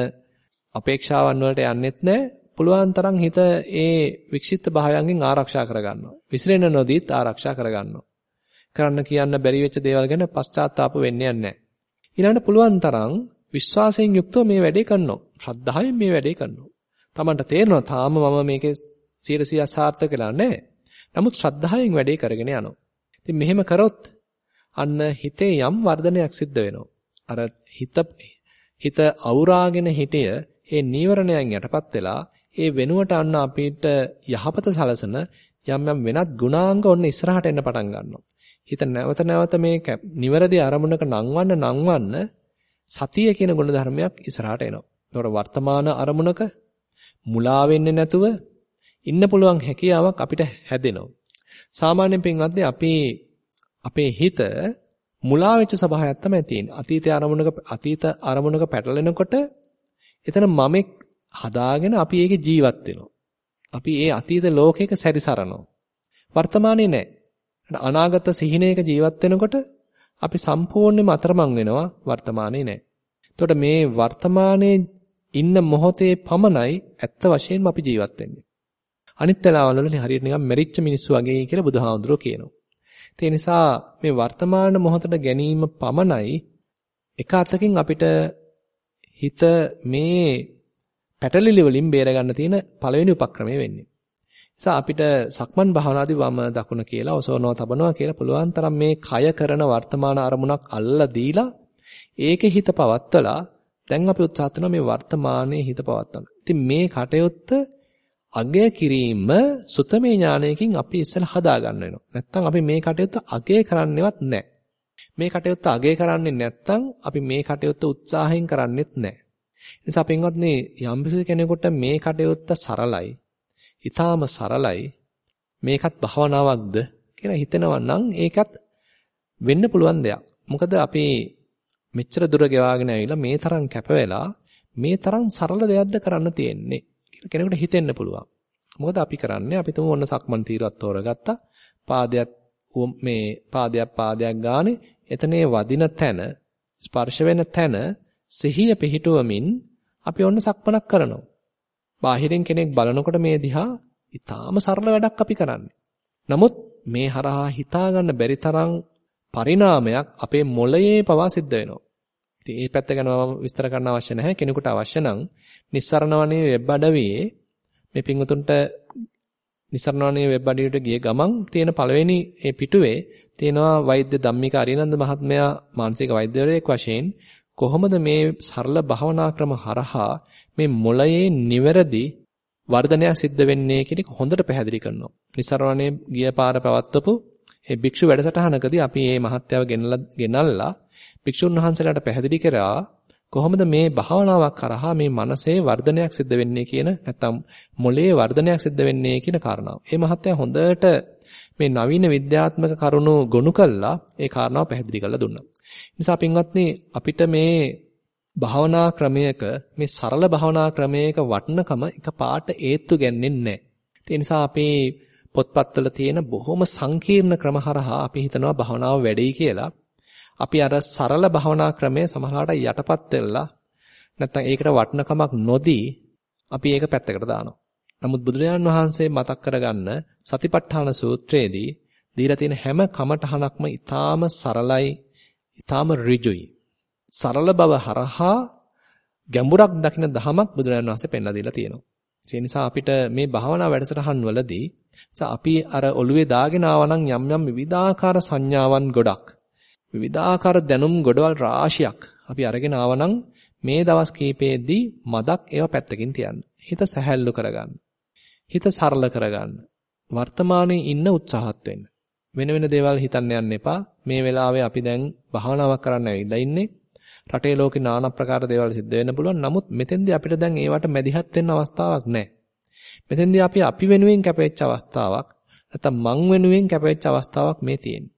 අපේක්ෂාවන් වලට යන්නෙත් නැහැ පුළුවන් තරම් හිත ඒ වික්ෂිප්ත භාවයන්ගෙන් ආරක්ෂා කරගන්නවා. විසිරෙන්න නොදීත් ආරක්ෂා කරගන්නවා. කරන්න කියන්න බැරි වෙච්ච දේවල් ගැන පශ්චාත්තාප වෙන්නේ නැහැ. ඊළඟට පුළුවන් තරම් විශ්වාසයෙන් යුක්තව මේ වැඩේ කරනවා. ශ්‍රද්ධාවෙන් මේ වැඩේ කරනවා. Tamanට තේරෙනවා තාම මම මේකේ 100% සාර්ථක වෙලා නැහැ. නමුත් ශ්‍රද්ධාවෙන් වැඩේ කරගෙන යනවා. ඉතින් මෙහෙම කරොත් අන්න හිතේ යම් වර්ධනයක් සිද්ධ වෙනවා. අර හිත හිත අවුරාගෙන හිටිය ඒ නීවරණයන් යටපත් වෙලා ඒ වෙනුවට අන්න අපිට යහපත සලසන යම් යම් වෙනත් ගුණාංග ඔන්න ඉස්සරහට එන්න පටන් ගන්නවා. හිත නැවත නැවත මේ නිවැරදි අරමුණක නංවන්න නංවන්න සතිය කියන ගුණ ධර්මයක් ඉස්සරහට එනවා. ඒකට වර්තමාන අරමුණක මුලා වෙන්නේ නැතුව ඉන්න පුළුවන් හැකියාවක් අපිට හැදෙනවා. සාමාන්‍යයෙන් පින්වත්නි අපි අපේ හිත මුලා වෙච්ච ස්වභාවයක් තමයි තියෙන්නේ. අතීත අරමුණක අතීත අරමුණක පැටලෙනකොට එතන මමෙක් හදාගෙන අපි ඒකේ ජීවත් වෙනවා. අපි ඒ අතීත ලෝකයක සැරිසරනවා. වර්තමානයේ නැහැ. අනාගත සිහිනයක ජීවත් වෙනකොට අපි සම්පූර්ණයෙන්ම අතරමං වෙනවා වර්තමානයේ නැහැ. එතකොට මේ වර්තමානයේ ඉන්න මොහොතේ පමණයි ඇත්ත වශයෙන්ම අපි ජීවත් වෙන්නේ. අනිත් වෙලාවල් වල හරියට නිකන් මෙරිච්ච මිනිස්සු වගේ කියලා බුදුහාමුදුරුවෝ කියනවා. ඒ නිසා මේ වර්තමාන මොහොතට ගැනීම පමණයි එක අතකින් අපිට හිත මේ පැටලිලි වලින් බේර ගන්න තියෙන පළවෙනි උපක්‍රමය වෙන්නේ. නිසා අපිට සක්මන් භාවනාදී වම දකුණ කියලා ඔසවනවා තබනවා කියලා පුළුවන් තරම් මේ කය කරන වර්තමාන අරමුණක් අල්ලලා දීලා ඒකේ හිත පවත්වලා දැන් අපි උත්සාහ කරනවා මේ වර්තමානයේ හිත පවත්වන්න. ඉතින් මේ කටයුත්ත අගය කිරීම සුතමේ ඥානයකින් අපි ඉස්සෙල්ලා හදා ගන්න වෙනවා. නැත්තම් අපි මේ කටයුත්ත අගය කරන්නේවත් නැහැ. මේ කටයුත්ත අගය කරන්නේ නැත්තම් අපි මේ කටයුත්ත උත්සාහයෙන් කරන්නේත් නැහැ. නිසා පින්වත්නි යම්කිසි කෙනෙකුට මේ කටයුත්ත සරලයි, ඊටාම සරලයි, මේකත් භවනාවක්ද කියලා හිතෙනවා නම් ඒකත් වෙන්න පුළුවන් දෙයක්. මොකද අපි මෙච්චර දුර ගෙවාගෙන ඇවිල්ලා මේ තරම් කැප වෙලා මේ තරම් සරල දෙයක්ද කරන්න තියෙන්නේ කියලා කෙනෙකුට හිතෙන්න පුළුවන්. මොකද අපි කරන්නේ අපි තුමු ඔන්න සක්මන් තීරවත් තෝරගත්තා. පාදයක් මේ පාදයක් පාදයක් ගානේ එතනේ වදින තැන ස්පර්ශ වෙන තැන සිහිය පිහිටුවමින් අපි ඔන්න සක්මනක් කරනවා. බාහිරින් කෙනෙක් බලනකොට මේ දිහා ඊටාම සරල වැඩක් අපි කරන්නේ. නමුත් මේ හරහා හිතා ගන්න බැරි තරම් පරිණාමයක් අපේ මොළයේ පවා සිද්ධ වෙනවා. ඉතින් මේ පැත්ත ගැන මම විස්තර කරන්න අවශ්‍ය නැහැ. කෙනෙකුට අවශ්‍ය නම් නිස්සරණවනේ වෙබ් අඩවියේ මේ පිංගුතුන්ට නිසරණවනේ වෙබ් අඩවියට ගිය ගමන් තියෙන පළවෙනි ඒ පිටුවේ තියෙනවා වෛද්‍ය ධම්මික අරිනන්ද මහත්මයා මානසික වෛද්‍යවරයෙක් වශයෙන් කොහොමද මේ සරල භාවනා ක්‍රම හරහා මේ මොළයේ නිවැරදි වර්ධනයක් සිද්ධ වෙන්නේ කියන එක හොඳට පැහැදිලි කරනවා. නිසරණවනේ ගිය පාර පවත්වපු ඒ භික්ෂු වැඩසටහනකදී අපි මේ මහත්යව ගෙනල්ලා ගෙනල්ලා භික්ෂුන් වහන්සේලාට පැහැදිලි කරා කොහොමද මේ භාවනාවක් කරහා මේ මනසේ වර්ධනයක් සිද්ධ වෙන්නේ කියන නැත්නම් මොළයේ වර්ධනයක් සිද්ධ වෙන්නේ කියන කාරණාව. මේ මහත්තයා හොඳට මේ නවීන විද්‍යාත්මක කරුණු ගොනු කළා ඒ කාරණාව පැහැදිලි කරලා දුන්නා. නිසා පින්වත්නි අපිට මේ භාවනා ක්‍රමයක මේ සරල භාවනා ක්‍රමයක වටිනකම එක පාට ඒත්තු ගන්නේ නැහැ. ඒ නිසා අපි පොත්පත්වල තියෙන බොහොම සංකීර්ණ ක්‍රම හරහා අපි හිතනවා භාවනාව වැඩි කියලා. අපි අර සරල භවනා ක්‍රමය සමහරවිට යටපත් වෙලා නැත්නම් ඒකට වටිනකමක් නොදී අපි ඒක පැත්තකට දානවා. නමුත් බුදුරජාණන් වහන්සේ මතක් කරගන්න සතිපට්ඨාන සූත්‍රයේදී දීලා තියෙන හැම කමඨහනක්ම ඊටාම සරලයි, ඊටාම ඍජුයි. සරල බව හරහා ගැඹුරක් දකින දහමක් බුදුරජාණන් වහන්සේ පෙන්ලා දීලා තියෙනවා. ඒ නිසා අපිට මේ භාවනා වැඩසටහන් වලදී අපි අර ඔළුවේ දාගෙන ආවනම් යම් යම් විවිධාකාර සංඥාවන් ගොඩක් විවිධාකාර දැනුම් ගොඩවල් රාශියක් අපි අරගෙන ආවනම් මේ දවස් කීපෙදී මදක් ඒවා පැත්තකින් තියන්න. හිත සැහැල්ලු කරගන්න. හිත සරල කරගන්න. වර්තමානයේ ඉන්න උත්සාහත් වෙන්න. වෙන වෙන දේවල් හිතන්න යන්න එපා. මේ වෙලාවේ අපි දැන් භාවනාවක් කරන්න ඇවිල්ලා ඉන්නේ. රටේ ලෝකේ নানা ප්‍රකාර දේවල් සිද්ධ වෙන්න පුළුවන්. නමුත් මෙතෙන්දී අපිට දැන් ඒවට මැදිහත් වෙන්න අවස්ථාවක් නැහැ. මෙතෙන්දී අපි අපි වෙනුවෙන් කැපෙච්ච අවස්ථාවක් නැත්නම් මං වෙනුවෙන් කැපෙච්ච අවස්ථාවක් මේ තියෙන්නේ.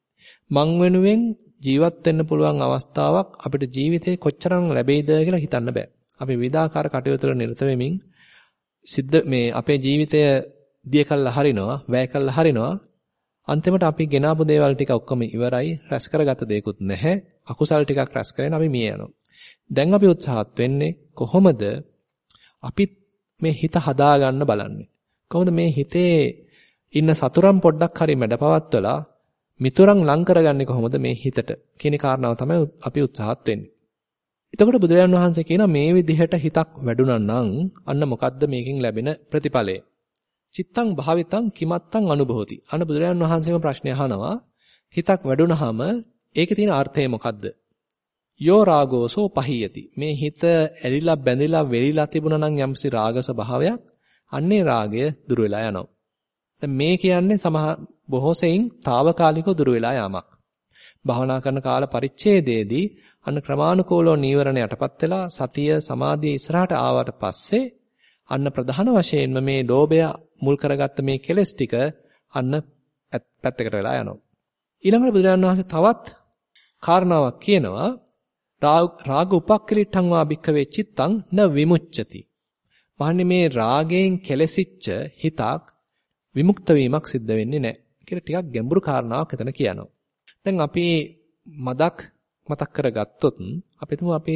මං වෙනුවෙන් ජීවත් වෙන්න පුළුවන් අවස්ථාවක් අපිට ජීවිතේ කොච්චරම් ලැබෙයිද කියලා හිතන්න බෑ. අපි විවිධාකාර කටයුතු වල නිරත වෙමින් සිද්ධ මේ අපේ ජීවිතය දිය කළා හරිනවා, වැය කළා හරිනවා. අන්තිමට අපි ගෙනාපු දේවල් ටික ඔක්කොම ඉවරයි, රැස් කරගත දෙයක්වත් නැහැ. අකුසල් ටිකක් රැස් කරගෙන අපි මිය යනවා. දැන් අපි උත්සාහත් වෙන්නේ කොහොමද අපි මේ හිත හදාගන්න බලන්නේ. කොහොමද මේ හිතේ ඉන්න සතුරන් පොඩ්ඩක් හරි මැඩපවත්වලා මිතුරන් ලං කරගන්නේ කොහොමද මේ හිතට කියන කාරණාව තමයි අපි උත්සාහත් වෙන්නේ. එතකොට බුදුරජාන් වහන්සේ කියන මේ විදිහට හිතක් වැඩුණා නම් අන්න මොකද්ද මේකෙන් ලැබෙන ප්‍රතිඵලය? චිත්තං භාවිතං කිමත්තං අනුභවති. අන්න බුදුරජාන් වහන්සේම ප්‍රශ්නය අහනවා හිතක් වැඩුණාම ඒකේ තියෙන අර්ථය මොකද්ද? යෝ රාගෝසෝ පහියති. මේ හිත ඇලිලා බැඳිලා වෙලිලා තිබුණා නම් යම්සි රාග ස්වභාවයක් අන්නේ රාගය දුර වෙලා යනවා. දැන් මේ කියන්නේ සමහර බොහෝ සෙයින් తాවකාලිකව දුර වෙලා යාමක්. භවනා කරන කාල පරිච්ඡේදයේදී අන්න ක්‍රමානුකූලව නීවරණ යටපත් වෙලා සතිය සමාධිය ඉස්සරහට ආවට පස්සේ අන්න ප්‍රධාන වශයෙන්ම මේ ලෝභය මුල් කරගත්ත මේ කෙලෙස් ටික අන්න පැත්තකට වෙලා යනවා. ඊළඟට බුදුරජාණන් වහන්සේ තවත් කාරණාවක් කියනවා රාග උපක්ඛලිට්ඨං වා භික්ඛවේ චිත්තං න විමුච්ඡති. මහන්නේ මේ රාගයෙන් කෙලසිච්ච හිතක් විමුක්ත වීමක් සිද්ධ වෙන්නේ නැහැ. කියලා ටිකක් ගැඹුරු කාරණාවක් එතන කියනවා. දැන් අපි මදක් මතක් කරගත්තොත් අපි තුමු අපි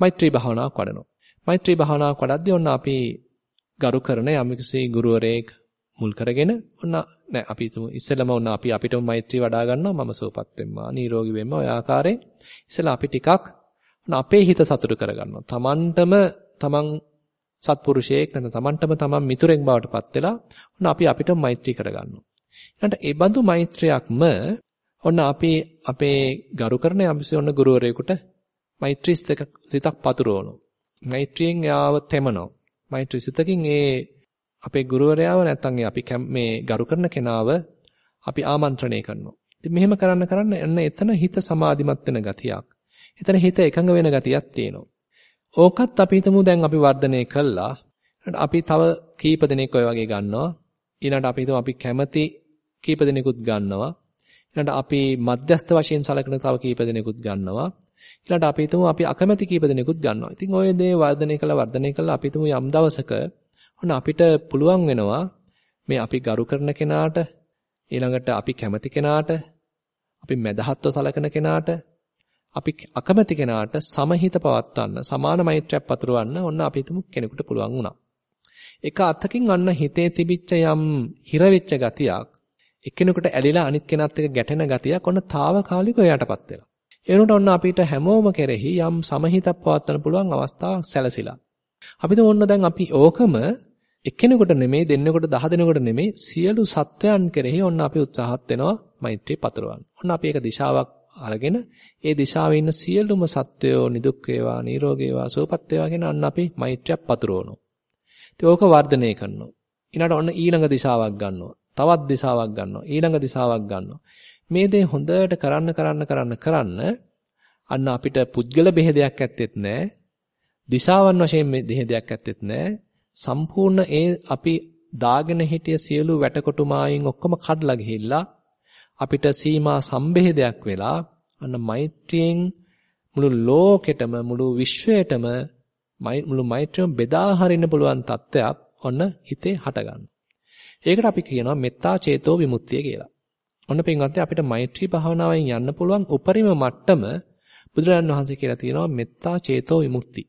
මෛත්‍රී භාවනාවක් වඩනවා. මෛත්‍රී භාවනාවක් වඩද්දී ඔන්න අපි ගරු කරන යම්කිසි ගුරුවරයෙක් මුල් කරගෙන ඔන්න නෑ අපි තුමු ඉස්සෙල්ලම ඔන්න අපි අපිටම මෛත්‍රී වඩා ගන්නවා මම සුවපත් වෙම්මා නිරෝගී වෙම්මා ඔය ආකාරයෙන් ඉස්සෙල්ලා අපි ටිකක් ඔන්න අපේ හිත සතුටු කරගන්නවා. Tamanටම Taman සත්පුරුෂයෙක් නැත්නම් Tamanටම Taman මිතුරෙක් බවට පත් වෙලා ඔන්න අපි අපිටම මෛත්‍රී කරගන්නවා. ඊට ඒ බඳු මෛත්‍රියක්ම ඔන්න අපි අපේ ගරු කරන යම්සි ඔන්න ගුරුවරයෙකුට මෛත්‍රී සිතක් පතුරවනවා. මෛත්‍රියෙන් යාව තෙමනවා. මෛත්‍රී සිතකින් ඒ අපේ ගුරුවරයාව නැත්නම් අපි මේ ගරු කරන කෙනාව අපි ආමන්ත්‍රණය කරනවා. ඉතින් මෙහෙම කරන්න කරන්න එන්න එතන හිත සමාධිමත් වෙන ගතියක්. එතන හිත එකඟ වෙන ගතියක් තියෙනවා. ඕකත් අපි හිතමු දැන් අපි වර්ධනය කළා. අපි තව කීප දෙනෙක් ඔය වගේ ගන්නවා. ඊළඟට අපි හිතමු අපි කැමති කීප දෙනෙකුත් ගන්නවා. ඊළඟට අපි මධ්‍යස්ත වශයෙන් සලකන තව කීප දෙනෙකුත් ගන්නවා. ඊළඟට අපි හිතමු අපි අකමැති කීප දෙනෙකුත් ගන්නවා. ඉතින් ওই දේ වර්ධනය කළා වර්ධනය කළා අපි හිතමු යම් දවසක ඔන්න අපිට පුළුවන් වෙනවා මේ අපි ගරු කරන කෙනාට ඊළඟට අපි කැමති කෙනාට අපි මැදහත්ව සලකන කෙනාට අපි අකමැති කෙනාට සමහිත පවත්වන්න සමාන මෛත්‍රියක් පතුරවන්න ඔන්න අපි හිතමු කෙනෙකුට පුළුවන් වුණා. එක අතකින් අන්න හිතේ තිබිච්ච යම් හිර වෙච්ච ගතියක් එක්කෙනෙකුට ඇලිලා අනිත් කෙනත් එක්ක ගැටෙන ගතියක් ඔන්න తాවකාලිකව යටපත් වෙලා. ඒ ඔන්න අපිට හැමෝම කෙරෙහි යම් සමහිතක් පවත්වන්න පුළුවන් අවස්ථාවක් සැලසිලා. අපිට ඕන්න දැන් අපි ඕකම එක්කෙනෙකුට නෙමෙයි දෙන්නෙකුට දහ දෙනෙකුට නෙමෙයි සියලු සත්වයන් කෙරෙහි ඔන්න අපි උත්සාහත් වෙනවා මෛත්‍රිය පතුරවන්න. ඔන්න අපි ඒක දිශාවක් අරගෙන ඒ දිශාවේ ඉන්න සියලුම සත්වයෝ නිදුක් වේවා නිරෝගී වේවා සුවපත් වේවා කියන අන්න අපි මෛත්‍රියක් පතුරවනවා. ඉතින් ඕක වර්ධනය කරනවා. ඊළඟට ඔන්න ඊළඟ දිශාවක් ගන්නවා. තවත් දිශාවක් ගන්නවා. ඊළඟ දිශාවක් ගන්නවා. මේ දේ හොඳට කරන්න කරන්න කරන්න කරන්න අන්න අපිට පුද්ගල බෙහෙදයක් ඇත්තෙත් නැහැ. දිශාවන් වශයෙන් මේ බෙහෙදයක් ඇත්තෙත් නැහැ. සම්පූර්ණ ඒ අපි දාගෙන හිටිය සියලු වැටකොටු මායින් ඔක්කොම කඩලා ගිහිල්ලා අපිට සීමා සම්බෙහෙදයක් වෙලා අන්න මෛත්‍රියෙන් මුළු ලෝකෙටම මුළු විශ්වයටම මුළු මෛත්‍රියම බෙදා හරින්න පුළුවන් තත්ත්වයක් ඔන්න හිතේ හටගන්නවා. ඒකට අපි කියනවා මෙත්තා චේතෝ විමුක්තිය කියලා. ඔන්න පින්වත්නි අපිට මෛත්‍රී භාවනාවෙන් යන්න පුළුවන් උපරිම මට්ටම බුදුරජාණන් වහන්සේ කියලා තියෙනවා මෙත්තා චේතෝ විමුක්ති.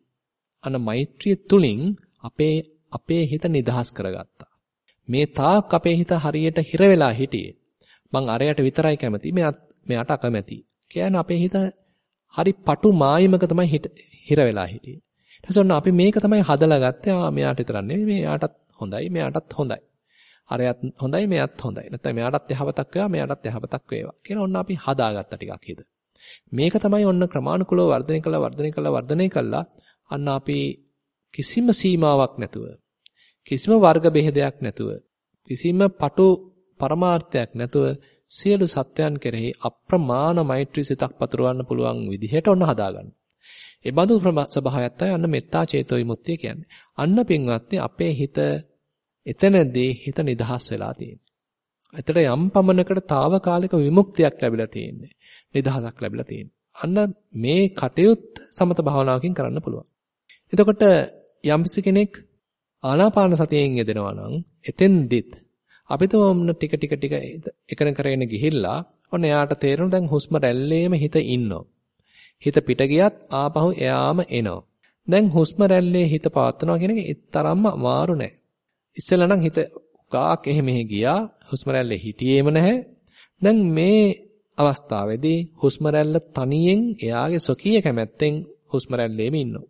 අන්න මෛත්‍රිය තුලින් අපේ අපේ හිත නිදහස් කරගත්තා. මේ තාක් අපේ හිත හරියට හිර වෙලා හිටියේ. මං අරයට විතරයි කැමති. මෙයාත් මෙයාට අකමැති. කියන්නේ අපේ හිත හරි පටු මායිමක තමයි හිර වෙලා හිටියේ. ඊට අපි මේක තමයි හදලා ගත්තේ. ආ මෙයාට විතරක් නෙමෙයි මෙයාටත් හොඳයි මෙයාටත් හොඳයි. අරයත් හොඳයි මෙයාත් හොඳයි. නැත්නම් මෙයාටත් යහපතක් වේවා මෙයාටත් යහපතක් වේවා. කියන ඔන්න අපි හදාගත්ත ටිකක් හිත. මේක තමයි ඔන්න ක්‍රමානුකූලව වර්ධනය කළා වර්ධනය කළා වර්ධනය කළා අන්න අපි කිසිම සීමාවක් නැතුව කිසිම වර්ග බෙහෙදයක් නැතුව කිසිම පටු පරමාර්ථයක් නැතුව සියලු සත්වයන් කෙරෙහි අප්‍රමාණ මෛත්‍රී සිතක් පතුරවන්න පුළුවන් විදිහට ඔන්න හදාගන්න. ඒ බඳු ස්වභාවයත් තමයි අන්න මෙත්තා චේතෝ විමුක්තිය කියන්නේ. අන්න පින්වත්නි අපේ හිත එතනදී හිත නිදහස් වෙලා තියෙන්නේ. එතන යම් පමණකට తాවකාලික විමුක්තියක් ලැබිලා තියෙන්නේ. නිදහසක් ලැබිලා තියෙන්නේ. අන්න මේ කටයුත්ත සමත භාවනාවකින් කරන්න පුළුවන්. එතකොට යම්කිසි කෙනෙක් ආනාපාන සතියෙන් යෙදෙනවා නම් එතෙන්දිත් අපිට ඔන්න ටික ටික ටික එකන කරගෙන ගිහිල්ලා ඔන්න එයාට තේරෙන දැන් හුස්ම රැල්ලේම හිත ඉන්නවා. හිත පිට ගියත් ආපහු එයාම එනවා. දැන් හුස්ම රැල්ලේ හිත පවත්නවා කියන එක තරම්ම අමාරු නෑ. ඉස්සෙල්ලා නම් හිත ගාක් එහෙ මෙහෙ ගියා හුස්ම රැල්ලේ හිටියේම නැහැ. දැන් මේ අවස්ථාවේදී හුස්ම රැල්ල තනියෙන් එයාගේ සොකීය කැමැත්තෙන් හුස්ම රැල්ලේම ඉන්නවා.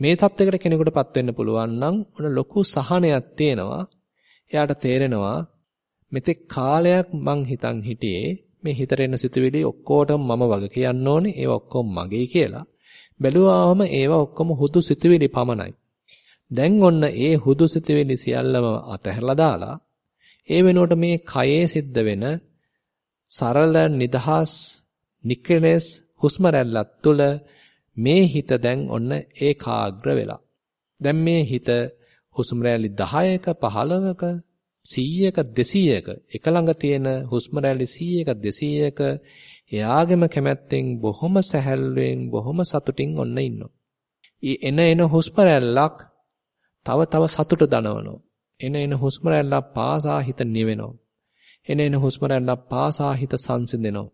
මේ தත්වයකට කෙනෙකුටපත් වෙන්න පුළුවන් නම් ඔන්න ලොකු සහනයක් තියෙනවා. එයාට තේරෙනවා මෙතෙක් කාලයක් මං හිතන් හිටියේ මේ හිතට එන සිතුවිලි ඔක්කොටම මම වග කියන්න ඕනේ ඒව ඔක්කොම මගේ කියලා. බැලුවාම ඒව ඔක්කොම හුදු සිතුවිලි පමණයි. දැන් ඔන්න ඒ හුදු සිතුවිලි සියල්ලම අතහැරලා දාලා ඒ වෙනුවට මේ කයේ සිද්ධ වෙන සරල නිදහස් නිකලස් හුස්ම රැල්ලත් තුළ මේ හිත දැන් ඔන්න ඒකාග්‍ර වෙලා. දැන් මේ හිත හුස්ම රැලි 10ක 15ක 100ක 200ක එක ළඟ තියෙන හුස්ම රැලි 100ක 200ක එයාගෙම කැමැත්තෙන් බොහොම සැහැල්ලුවෙන් බොහොම සතුටින් ඔන්න ඉන්නවා. එන එන හුස්ම රැල්ලක් තව තව සතුට දනවනවා. එන එන හුස්ම රැල්ලක් පාසා හිත නිවෙනවා. එන එන හුස්ම රැල්ලක් පාසා හිත සංසිඳෙනවා.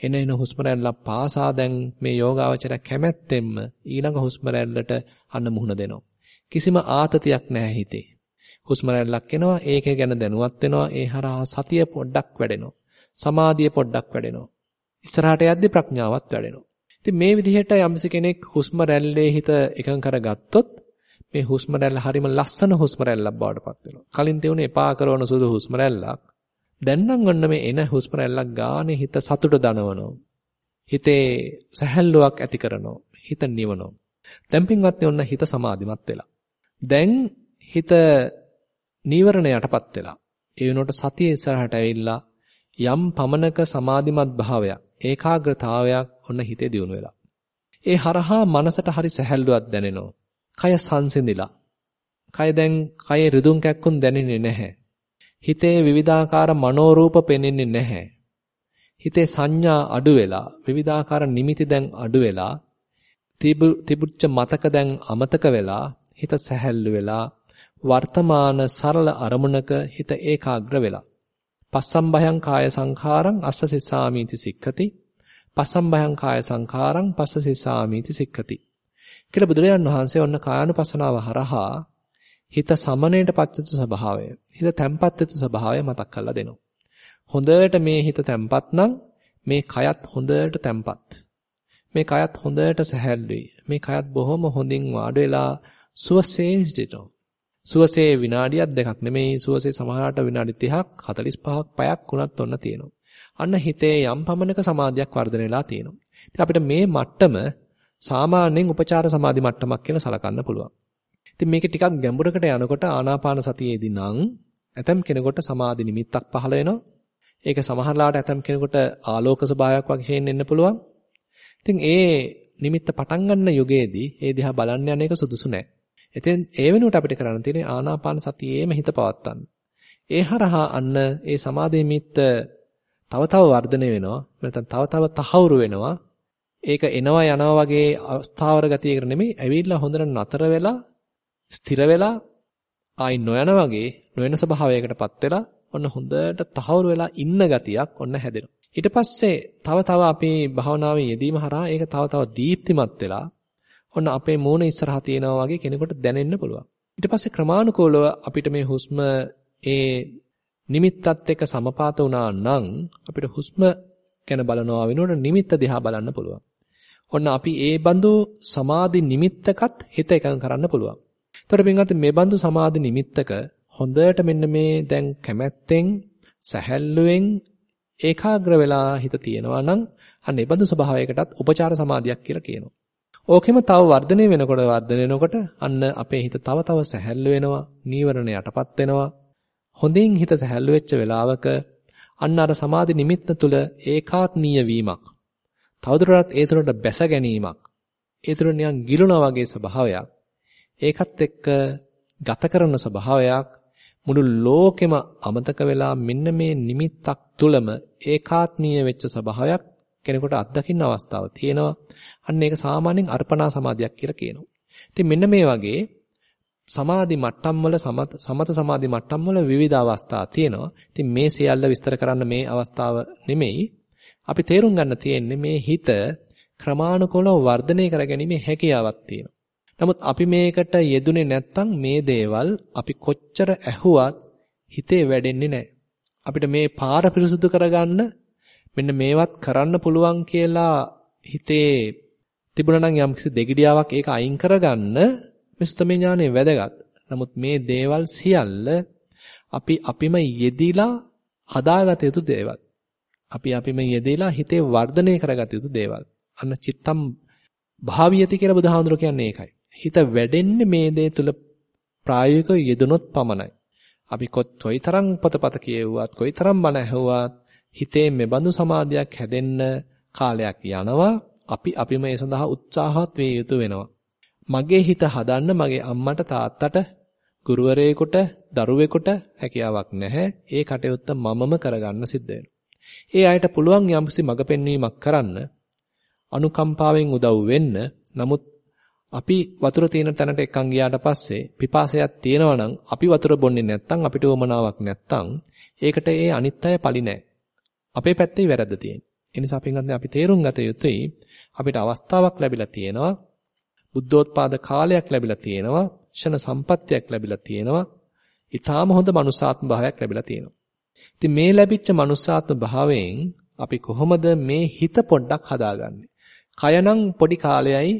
එන එන හුස්ම රැල්ලක් පාසා දැන් මේ යෝගාවචර කැමැත්තෙන්ම ඊළඟ හුස්ම රැල්ලට අන්න මුහුණ දෙනවා. කිසිම ආතතියක් නැහැ හිතේ. හුස්ම රැල්ලක් එනවා ඒකේ ගැන දැනුවත් වෙනවා ඒ හරහා සතිය පොඩ්ඩක් වැඩෙනවා. සමාධිය පොඩ්ඩක් වැඩෙනවා. ඉස්සරහට යද්දි ප්‍රඥාවත් වැඩෙනවා. ඉතින් මේ විදිහට යම්සි කෙනෙක් හුස්ම රැල්ලේ හිත එකඟ කරගත්තොත් මේ හුස්ම රැල්ල හරිම ලස්සන හුස්ම රැල්ලක් බවට පත් වෙනවා. කලින් තියුණේ එපා කරන සුදු හුස්ම රැල්ලක්. දැන් නම් ඔන්න මේ එන හුස්ම රැල්ලක් ගානේ හිත සතුට දනවනවා. හිතේ සැහැල්ලුවක් ඇති කරනවා. හිත නිවනවා. දැන් පින්වත්නි ඔන්න හිත සමාධිමත් වෙලා. දැන් හිත නීවරණ යටපත් වෙලා. ඒ වෙනුවට සතිය ඉස්සරහට ඇවිල්ලා යම් පමනක සමාධිමත් භාවයක් ඒකාග්‍රතාවයක් ඔන්න හිතේ දියුණු වෙලා. ඒ හරහා මනසට හරි සැහැල්ලුවක් දැනෙනවා. කය සංසිඳිලා. කය දැන් කය රිදුම් කැක්කුම් දැනෙන්නේ නැහැ. හිතේ විවිධාකාර මනෝරූප පෙනෙන්නේ නැහැ. හිතේ සංඥා අඩු වෙලා විවිධාකාර නිමිති දැන් අඩු වෙලා තිබුච්ච මතක දැන් අමතක වෙලා හිත සැහැල්ලු වෙලා වර්තමාන සරල අරමුණක හිත ඒකාග්‍ර වෙලා පස්සම්බයං කාය සංඛාරං අස්ස සිස්සාමීති සික්ඛති පස්සම්බයං කාය සංඛාරං පස්ස සිස්සාමීති සික්ඛති කියලා බුදුරජාන් වහන්සේ ඔන්න කායानुපසනාව හරහා හිත සමනයට පත්වෙච්ච ස්වභාවය හිත තැම්පත් වෙච්ච ස්වභාවය මතක් කරලා දෙනවා හොඳට මේ හිත තැම්පත් නම් මේ කයත් හොඳට තැම්පත්. මේ කයත් හොඳට සැහැල්ලුයි. මේ කයත් බොහොම හොඳින් වාඩි වෙලා සුවසේ සිටිනවා. සුවසේ විනාඩියක් දෙකක් නෙමෙයි සුවසේ සමහරකට විනාඩි 30ක් 45ක් පැයක් වුණත් ඔන්න තියෙනවා. අන්න හිතේ යම් පමණක සමාධියක් වර්ධනය වෙලා තියෙනවා. ඉතින් අපිට මේ මට්ටම සාමාන්‍යයෙන් උපචාර සමාධි මට්ටමක් කියලා සලකන්න පුළුවන්. ඉතින් මේක ටිකක් ගැඹුරකට යනකොට ආනාපාන සතියේදී නම් ඇතම් කෙනෙකුට සමාධි නිමිත්තක් පහළ වෙනවා. ඒක සමහරලාට ඇතම් කෙනෙකුට ආලෝක ස්වභාවයක් වගේ එන්න පුළුවන්. ඉතින් ඒ නිමිත්ත පටන් ගන්න යුගයේදී ඒ දිහා බලන්න යන එක සුදුසු නෑ. ඉතින් ඒ වෙනුවට අපිට කරන්න තියෙන්නේ ආනාපාන සතියේම හිත පවත්වන්න. ඒ හරහා අන්න ඒ සමාධි නිමිත්ත තව තව වර්ධනය වෙනවා. නැත්නම් තව තව තහවුරු වෙනවා. ඒක එනවා යනවා වගේ අවස්ථාවර ගතියකට නෙමෙයි ඇවිල්ලා හොඳට නතර වෙලා ස්ථිර වෙලා ආයි නොයන වගේ නොයන ස්වභාවයකටපත් වෙලා ඔන්න හොඳට තහවුරු වෙලා ඉන්න ගතියක් ඔන්න හැදෙනවා. ඊට පස්සේ තව තව අපේ භාවනාවේ යෙදීම හරහා ඒක තව තව දීප්තිමත් වෙලා ඔන්න අපේ මූණ ඉස්සරහා තියෙනවා වගේ කෙනෙකුට දැනෙන්න පුළුවන්. ඊට පස්සේ ක්‍රමානුකූලව අපිට මේ හුස්ම ඒ නිමිත්තත් එක්ක සමපාත වුණා නම් අපිට හුස්ම ගැන බලනවා වෙනුවට නිමිත්ත දිහා බලන්න පුළුවන්. ඔන්න අපි ඒ බඳු සමාධි නිමිත්තකත් හිත එකඟ කරන්න පුළුවන්. එතකොට පින්වත් මේ බඳු සමාධි නිමිත්තක හොඳට මෙන්න මේ දැන් කැමැත්තෙන් සැහැල්ලුවෙන් ඒකාග්‍ර වෙලා හිත තියෙනවා නම් අන්න ඒ බඳු ස්වභාවයකටත් උපචාර සමාධියක් කියලා කියනවා. ඕකෙම තව වර්ධනය වෙනකොට වර්ධනය වෙනකොට අන්න අපේ හිත තව තව සැහැල්ලු වෙනවා, නීවරණ යටපත් වෙනවා. හොඳින් හිත සැහැල්ලු වෙච්ච වෙලාවක අන්න අර සමාධි නිමිත්ත තුල ඒකාත්මීය වීමක්. තවදුරටත් ඒ තුළට බැස ගැනීමක්. ඒ තුළ නිකන් ගිලුණා වගේ ස්වභාවයක්. ඒකත් එක්ක ගත කරන ස්වභාවයක් මුළු ලෝකෙම අමතක වෙලා මෙන්න මේ නිමිත්තක් තුලම ඒකාත්මීය වෙච්ච ස්වභාවයක් කෙනෙකුට අත්දකින්න අවස්ථාව තියෙනවා. අන්න ඒක සාමාන්‍යයෙන් අර්පණා සමාධියක් කියලා කියනවා. ඉතින් මෙන්න මේ වගේ සමාධි මට්ටම් වල සමත සමාධි මට්ටම් වල විවිධ අවස්ථා තියෙනවා. ඉතින් මේ සියල්ල විස්තර කරන්න මේ අවස්ථාව නෙමෙයි. අපි තේරුම් ගන්න තියෙන්නේ මේ හිත ක්‍රමානුකූලව වර්ධනය කරගැනීමේ හැකියාවක් තියෙනවා. නමුත් අපි මේකට යෙදුනේ නැත්තම් මේ දේවල් අපි කොච්චර ඇහුවත් හිතේ වැඩෙන්නේ නැහැ. අපිට මේ පාර පිරිසුදු කරගන්න මෙන්න මේවත් කරන්න පුළුවන් කියලා හිතේ තිබුණා නම් යම්කිසි දෙගිඩියාවක් ඒක අයින් කරගන්න මේ සුතමේ ඥානෙ වැදගත්. නමුත් මේ දේවල් සියල්ල අපි අපිම යෙදිලා හදාගත යුතු දේවල්. අපි අපිම යෙදিলা හිතේ වර්ධනය කරගත යුතු දේවල්. අන්න චිත්තම් භාවියති කියලා බුදුහාඳුර කියන්නේ ඒකයි. හිත වැඩෙන්නේ මේ දේ තුල ප්‍රායෝගිකව යෙදුනොත් පමණයි. අපි කොයිතරම් පොතපත කියෙව්වත් කොයිතරම් බණ ඇහුවත් හිතේ මෙබඳු සමාධියක් හැදෙන්න කාලයක් යනවා. අපි අපිම ඒ සඳහා උත්සාහවත් වේ යුතු වෙනවා. මගේ හිත හදන්න මගේ අම්මට තාත්තට ගුරුවරයෙකුට දරුවෙකුට හැකියාවක් නැහැ. ඒ කටයුත්ත මමම කරගන්න සිද්ධ ඒ අයට පුළුවන් යම්කිසි මඟ පෙන්වීමක් කරන්න අනුකම්පාවෙන් උදව් වෙන්න. නමුත් අපි වතුර තියෙන තැනට එක්කන් ගියාට පස්සේ පිපාසයක් තියෙනවා නම් අපි වතුර බොන්නේ නැත්නම් අපිට උවමනාවක් නැත්නම් ඒකට ඒ අනිත් අය පලි නැහැ. අපේ පැත්තේ වැරද්ද තියෙන්නේ. ඒ නිසා අපි අපි තේරුම් ගත යුතුයි අපිට අවස්ථාවක් ලැබිලා තියෙනවා බුද්ධෝත්පාද කාලයක් ලැබිලා තියෙනවා ෂණ සම්පත්තියක් ලැබිලා තියෙනවා ඊටාම හොඳ මනුසාත්ම භාවයක් ලැබිලා තියෙනවා. ඉතින් මේ ලැබිච්ච මනුසාත්ම භාවයෙන් අපි කොහොමද මේ හිත පොඩ්ඩක් හදාගන්නේ? කයනම් පොඩි කාලයයි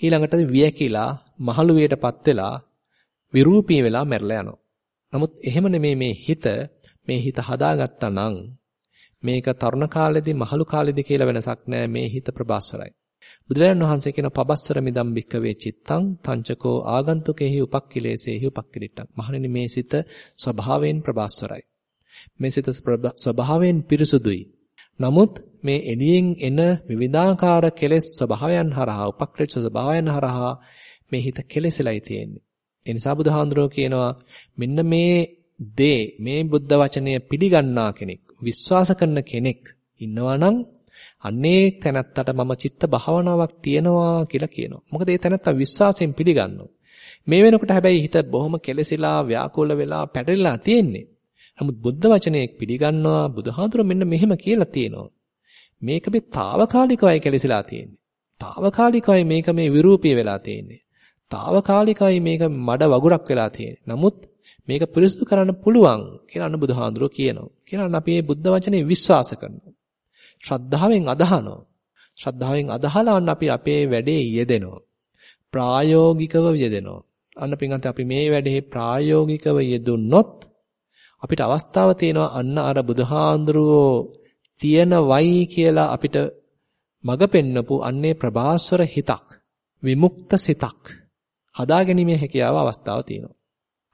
ඊළඟට වියකිලා මහලුවයටපත් වෙලා විරූපී වෙලා මැරලා යනවා. නමුත් එහෙම නෙමේ මේ හිත මේ හිත හදාගත්තා නම් මේක තරුණ කාලෙදී මහලු කාලෙදී කියලා වෙනසක් නැහැ මේ හිත ප්‍රබස්සරයි බුදුරජාණන් වහන්සේ කියන පබස්සර මිදම් බික්කවේ චිත්තං තංචකෝ ආගන්තුකෙහි උපක්ඛිලේසේහි උපක්ඛිලිට්ටං. මහණෙනි මේ සිත ස්වභාවයෙන් ප්‍රබස්සරයි. මේ සිත ස්වභාවයෙන් පිරිසුදුයි. නමුත් මේ එළියෙන් එන විවිධාකාර කෙලෙස් ස්වභාවයන් හරහා උපක්‍රේෂ ස්වභාවයන් හරහා මේ හිත කෙලෙසලයි තියෙන්නේ. ඒ නිසා බුදුහාඳුරෝ කියනවා මෙන්න මේ දේ මේ බුද්ධ වචනය පිළිගන්නා කෙනෙක් විශ්වාස කරන කෙනෙක් ඉන්නවා නම් අන්නේ තැනත්තට මම චිත්ත භාවනාවක් තියනවා කියලා කියනවා. මොකද ඒ තැනත්තා විශ්වාසයෙන් පිළිගන්නවා. මේ වෙනකොට හැබැයි හිත බොහොම කෙලසිලා ව්‍යාකූල වෙලා පැටලලා තියෙන්නේ. නමුත් බුද්ධ වචනේ පිළිගන්නවා බුදුහාඳුර මෙන්න මෙහෙම කියලා තියෙනවා. මේක මේ తాවකාලිකවයි කෙලසිලා තියෙන්නේ. తాවකාලිකවයි මේක මේ විරූපී වෙලා තියෙන්නේ. తాවකාලිකවයි මේක මඩ වගුරක් වෙලා තියෙන්නේ. නමුත් මේක පිරිසුදු කරන්න පුළුවන් කියලා අන්න බුදුහාඳුර කියනවා. කියලා අපි මේ බුද්ධ වචනේ විශ්වාස කරනවා. ශ්‍රද්ධාවෙන් අදහනවා. ශ්‍රද්ධාවෙන් අදහලා අන්න අපි අපේ වැඩේ යෙදෙනවා. ප්‍රායෝගිකව යෙදෙනවා. අන්න පින්ගන්ත අපි මේ වැඩේ ප්‍රායෝගිකව යෙදුනොත් අපිට අවස්ථාව තියෙනවා අන්න අර බුදුහාඳුරෝ තියනවයි කියලා අපිට මග පෙන්නපු අන්නේ ප්‍රභාස්වර හිතක් විමුක්ත සිතක් හදා ගැනීමේ හැකියාව අවස්ථාව තියෙනවා.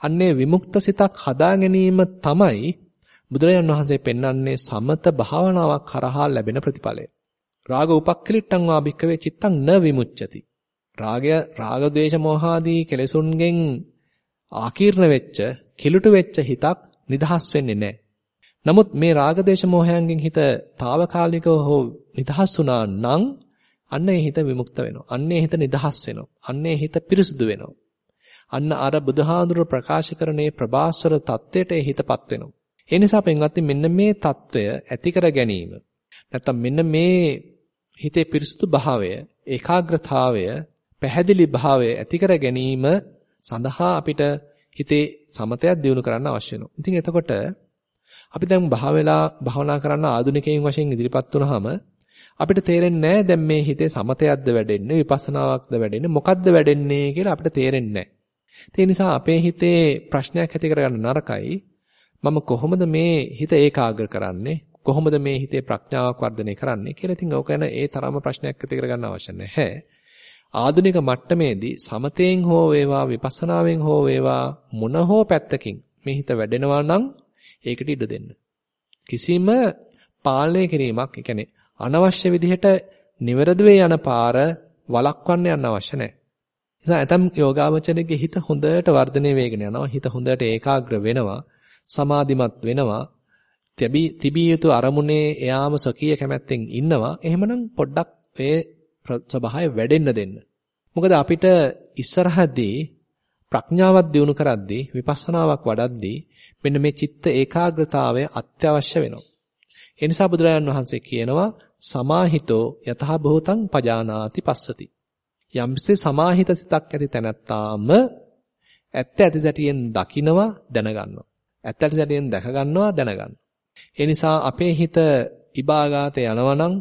අන්නේ විමුක්ත සිතක් හදා ගැනීම තමයි බුදුරජාන් වහන්සේ පෙන්වන්නේ සමත භාවනාවක් කරහා ලැබෙන ප්‍රතිඵලය. රාග උපක්ඛලිට්ඨං වා භික්ඛවේ චිත්තං න විමුච්ඡති. රාගය රාග ද්වේෂ මෝහාදී කෙලෙසුන්ගෙන් ආකීර්ණ වෙච්ච, කිලුට වෙච්ච හිතක් නිදහස් වෙන්නේ නැහැ. නමුත් මේ රාග ද්වේෂ මෝහයන්ගෙන් හිත తాවකාලිකව හෝ නිදහස් වුණා නම් අන්න ඒ හිත විමුක්ත වෙනවා. අන්න ඒ හිත නිදහස් වෙනවා. අන්න ඒ හිත පිරිසුදු වෙනවා. අන්න අර බුදුහාඳුර ප්‍රකාශ කරනේ ප්‍රභාස්වර தත්වයට ඒ හිතපත් වෙනවා. ඒ නිසා පෙන්වත්නි මෙන්න මේ తত্ত্বය ඇති කර ගැනීම නැත්තම් මෙන්න මේ හිතේ පිරිසුදු භාවය ඒකාග්‍රතාවය පැහැදිලි භාවය ඇති කර ගැනීම සඳහා අපිට හිතේ සමතයක් දියුණු කරන්න අවශ්‍ය වෙනවා. ඉතින් එතකොට අපි දැන් භාවලා භවනා කරන්න ආධුනිකයින් වශයෙන් ඉදිරිපත් වුනහම අපිට තේරෙන්නේ නැහැ දැන් මේ හිතේ සමතයක්ද වැඩෙන්නේ විපස්සනාවක්ද වැඩෙන්නේ මොකක්ද වැඩෙන්නේ කියලා අපිට තේරෙන්නේ නැහැ. ඒ නිසා අපේ හිතේ ප්‍රශ්නයක් ඇති කරගන්න නරකයි. මම කොහොමද මේ හිත ඒකාග්‍ර කරන්නේ? කොහොමද මේ හිතේ ප්‍රඥාවක් වර්ධනය කරන්නේ කියලා ඉතින් ඕක ගැන ඒ තරම ප්‍රශ්නයක් ඇති කරගන්න අවශ්‍ය නැහැ. ආධුනික මට්ටමේදී සමතෙන් හෝ වේවා විපස්සනාවෙන් හෝ වේවා මොන හෝ පැත්තකින් මේ හිත වැඩෙනවා නම් ඒකට ඉඩ දෙන්න. කිසිම පාලනය කිරීමක්, ඒ කියන්නේ අනවශ්‍ය විදිහට නිවැරදිව යන පාර වළක්වන්න යන්න අවශ්‍ය නැහැ. නිසා ඇතම් යෝගාවචරයේ හිත හොඳට වර්ධනය වෙගෙන යනවා. හිත හොඳට ඒකාග්‍ර වෙනවා. සමාධිමත් වෙනවා. තිබිය යුතු අරමුණේ එයාම සකීය කැමැත්තෙන් ඉන්නවා. එහෙමනම් පොඩ්ඩක් ඒ ස්වභාවය වැඩෙන්න දෙන්න. මොකද අපිට ඉස්සරහදී ප්‍රඥාවක් දියුණු කරද්දී විපස්සනාවක් වඩද්දී මෙන්න මේ චිත්ත ඒකාග්‍රතාවය අත්‍යවශ්‍ය වෙනවා. ඒ නිසා බුදුරජාණන් වහන්සේ කියනවා සමාහිතෝ යතහ භූතං පජානාති පස්සති. යම්සේ සමාහිත සිතක් ඇති තැනැත්තාම ඇත්ත ඇති සැටියෙන් දකිනවා දැනගන්නවා. ඇත්ත ඇති සැටියෙන් දැක ගන්නවා දැනගන්නවා. ඒ නිසා අපේ හිත ඉබාගාතේ යනවා නම්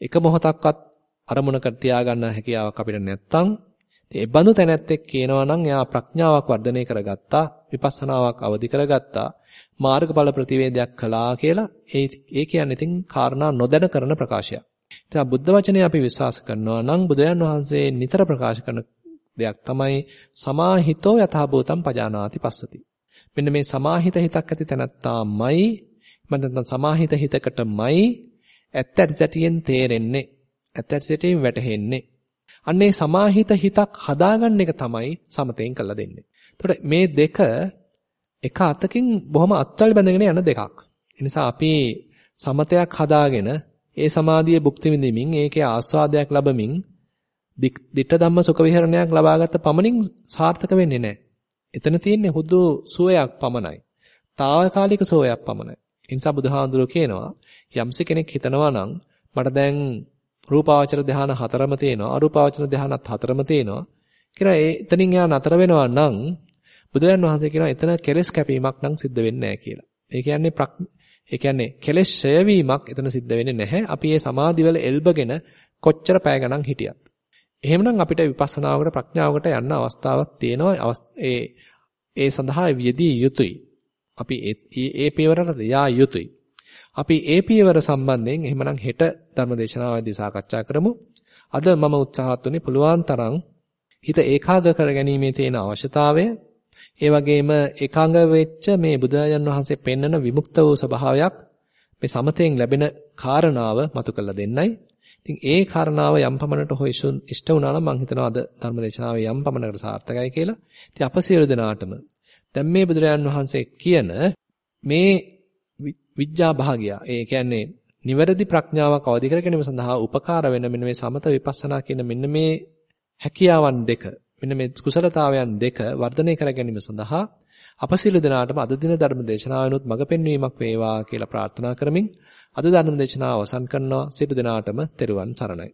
එක මොහොතක්වත් අරමුණකට තියාගන්න හැකියාවක් අපිට නැත්තම් ඒ බඳු තැනැත්තෙක් කියනවා නම් එයා ප්‍රඥාවක් වර්ධනය කරගත්තා විපස්සනාවක් අවදි කරගත්තා මාර්ගඵල ප්‍රතිවේදයක් කළා කියලා ඒ ඒ කියන්නේ ඉතින් කාරණා නොදැන කරන ප්‍රකාශයක්. ඉතින් බුද්ධ වචනේ අපි විශ්වාස කරනවා නම් බුදුරජාන් වහන්සේ නිතර ප්‍රකාශ කරන දෙයක් තමයි සමාහිතෝ යථාභූතම් පජානාති පස්සති. මෙන්න මේ සමාහිත හිතක් ඇති තැනත්තාමයි මම සමාහිත හිතකටමයි ඇත්ත ඇත්තටියෙන් තේරෙන්නේ ඇත්ත ඇත්තටියෙන් වැටහෙන්නේ. අන්නේ සමාහිත හිතක් හදාගන්න එක තමයි සමතෙන් කළා දෙන්නේ. එතකොට මේ දෙක එක අතකින් බොහොම අත්වල බැඳගෙන යන දෙකක්. ඒ නිසා අපි සමතයක් හදාගෙන ඒ සමාධියේ භුක්ති විඳින්මින් ඒකේ ආස්වාදයක් ලැබමින් ditta ධම්ම සුඛ විහරණයක් ලබාගත්ත පමණින් සාර්ථක වෙන්නේ නැහැ. එතන තියෙන්නේ හුදු සුවයක් පමණයි. తాවකාලික සුවයක් පමණයි. ඒ නිසා බුදුහාඳුරෝ කියනවා යම්ස කෙනෙක් හිතනවා නම් මට දැන් රූපාවචර ධාන හතරම තියෙනවා අරූපාවචර ධානත් හතරම තියෙනවා කියලා ඒ එතනින් එයා නතර වෙනවා නම් බුදුරජාන් වහන්සේ කියනවා එතන කෙලෙස් කැපීමක් නම් සිද්ධ වෙන්නේ නැහැ කියලා. ඒ කියන්නේ ඒ කියන්නේ කෙලෙස් ඡය වීමක් එතන සිද්ධ වෙන්නේ නැහැ. අපි මේ සමාධිවල එල්බගෙන කොච්චර පැය ගණන් හිටියත්. එහෙමනම් අපිට විපස්සනාවකට ප්‍රඥාවකට යන්න අවස්ථාවක් තියෙනවා. ඒ ඒ සඳහා යෙදී යුතුයි. අපි ඒ ඒ පියවරට යා යුතුයි. අපි ඒ පියවර සම්බන්ධයෙන් එහෙමනම් හෙට ධර්මදේශනාවේදී සාකච්ඡා කරමු. අද මම උත්සාහත් වුණේ පුළුවන් තරම් හිත ඒකාග්‍ර කර ගැනීමේ තියෙන අවශ්‍යතාවය ඒ වගේම ඒකාංග වෙච්ච මේ බුදුරජාන් වහන්සේ පෙන්වන විමුක්ත වූ ස්වභාවයක් මේ සමතෙන් ලැබෙන කාරණාව මතු කරලා දෙන්නයි. ඉතින් ඒ කාරණාව යම් පමණට හොය ඉෂ්ට වුණා නම් මම හිතනවා අද ධර්මදේශනාවේ යම් පමණකට සාර්ථකයි කියලා. ඉතින් අප සියලු දෙනාටම දැන් මේ බුදුරජාන් වහන්සේ කියන මේ විඥා භාගය ඒ කියන්නේ නිවැරදි ප්‍රඥාවක් අවදි කර ගැනීම සඳහා උපකාර වෙන මෙන්න මේ සමත විපස්සනා කියන මෙන්න මේ හැකියාවන් දෙක මෙන්න මේ කුසලතාවයන් දෙක වර්ධනය කර ගැනීම සඳහා අප සියලු දෙනාටම අද දින ධර්ම දේශනාවනොත් මඟ පෙන්වීමක් වේවා කියලා ප්‍රාර්ථනා කරමින් අද ධර්ම දේශනාව අවසන් කරනවා. සියලු දෙනාටම තෙරුවන් සරණයි.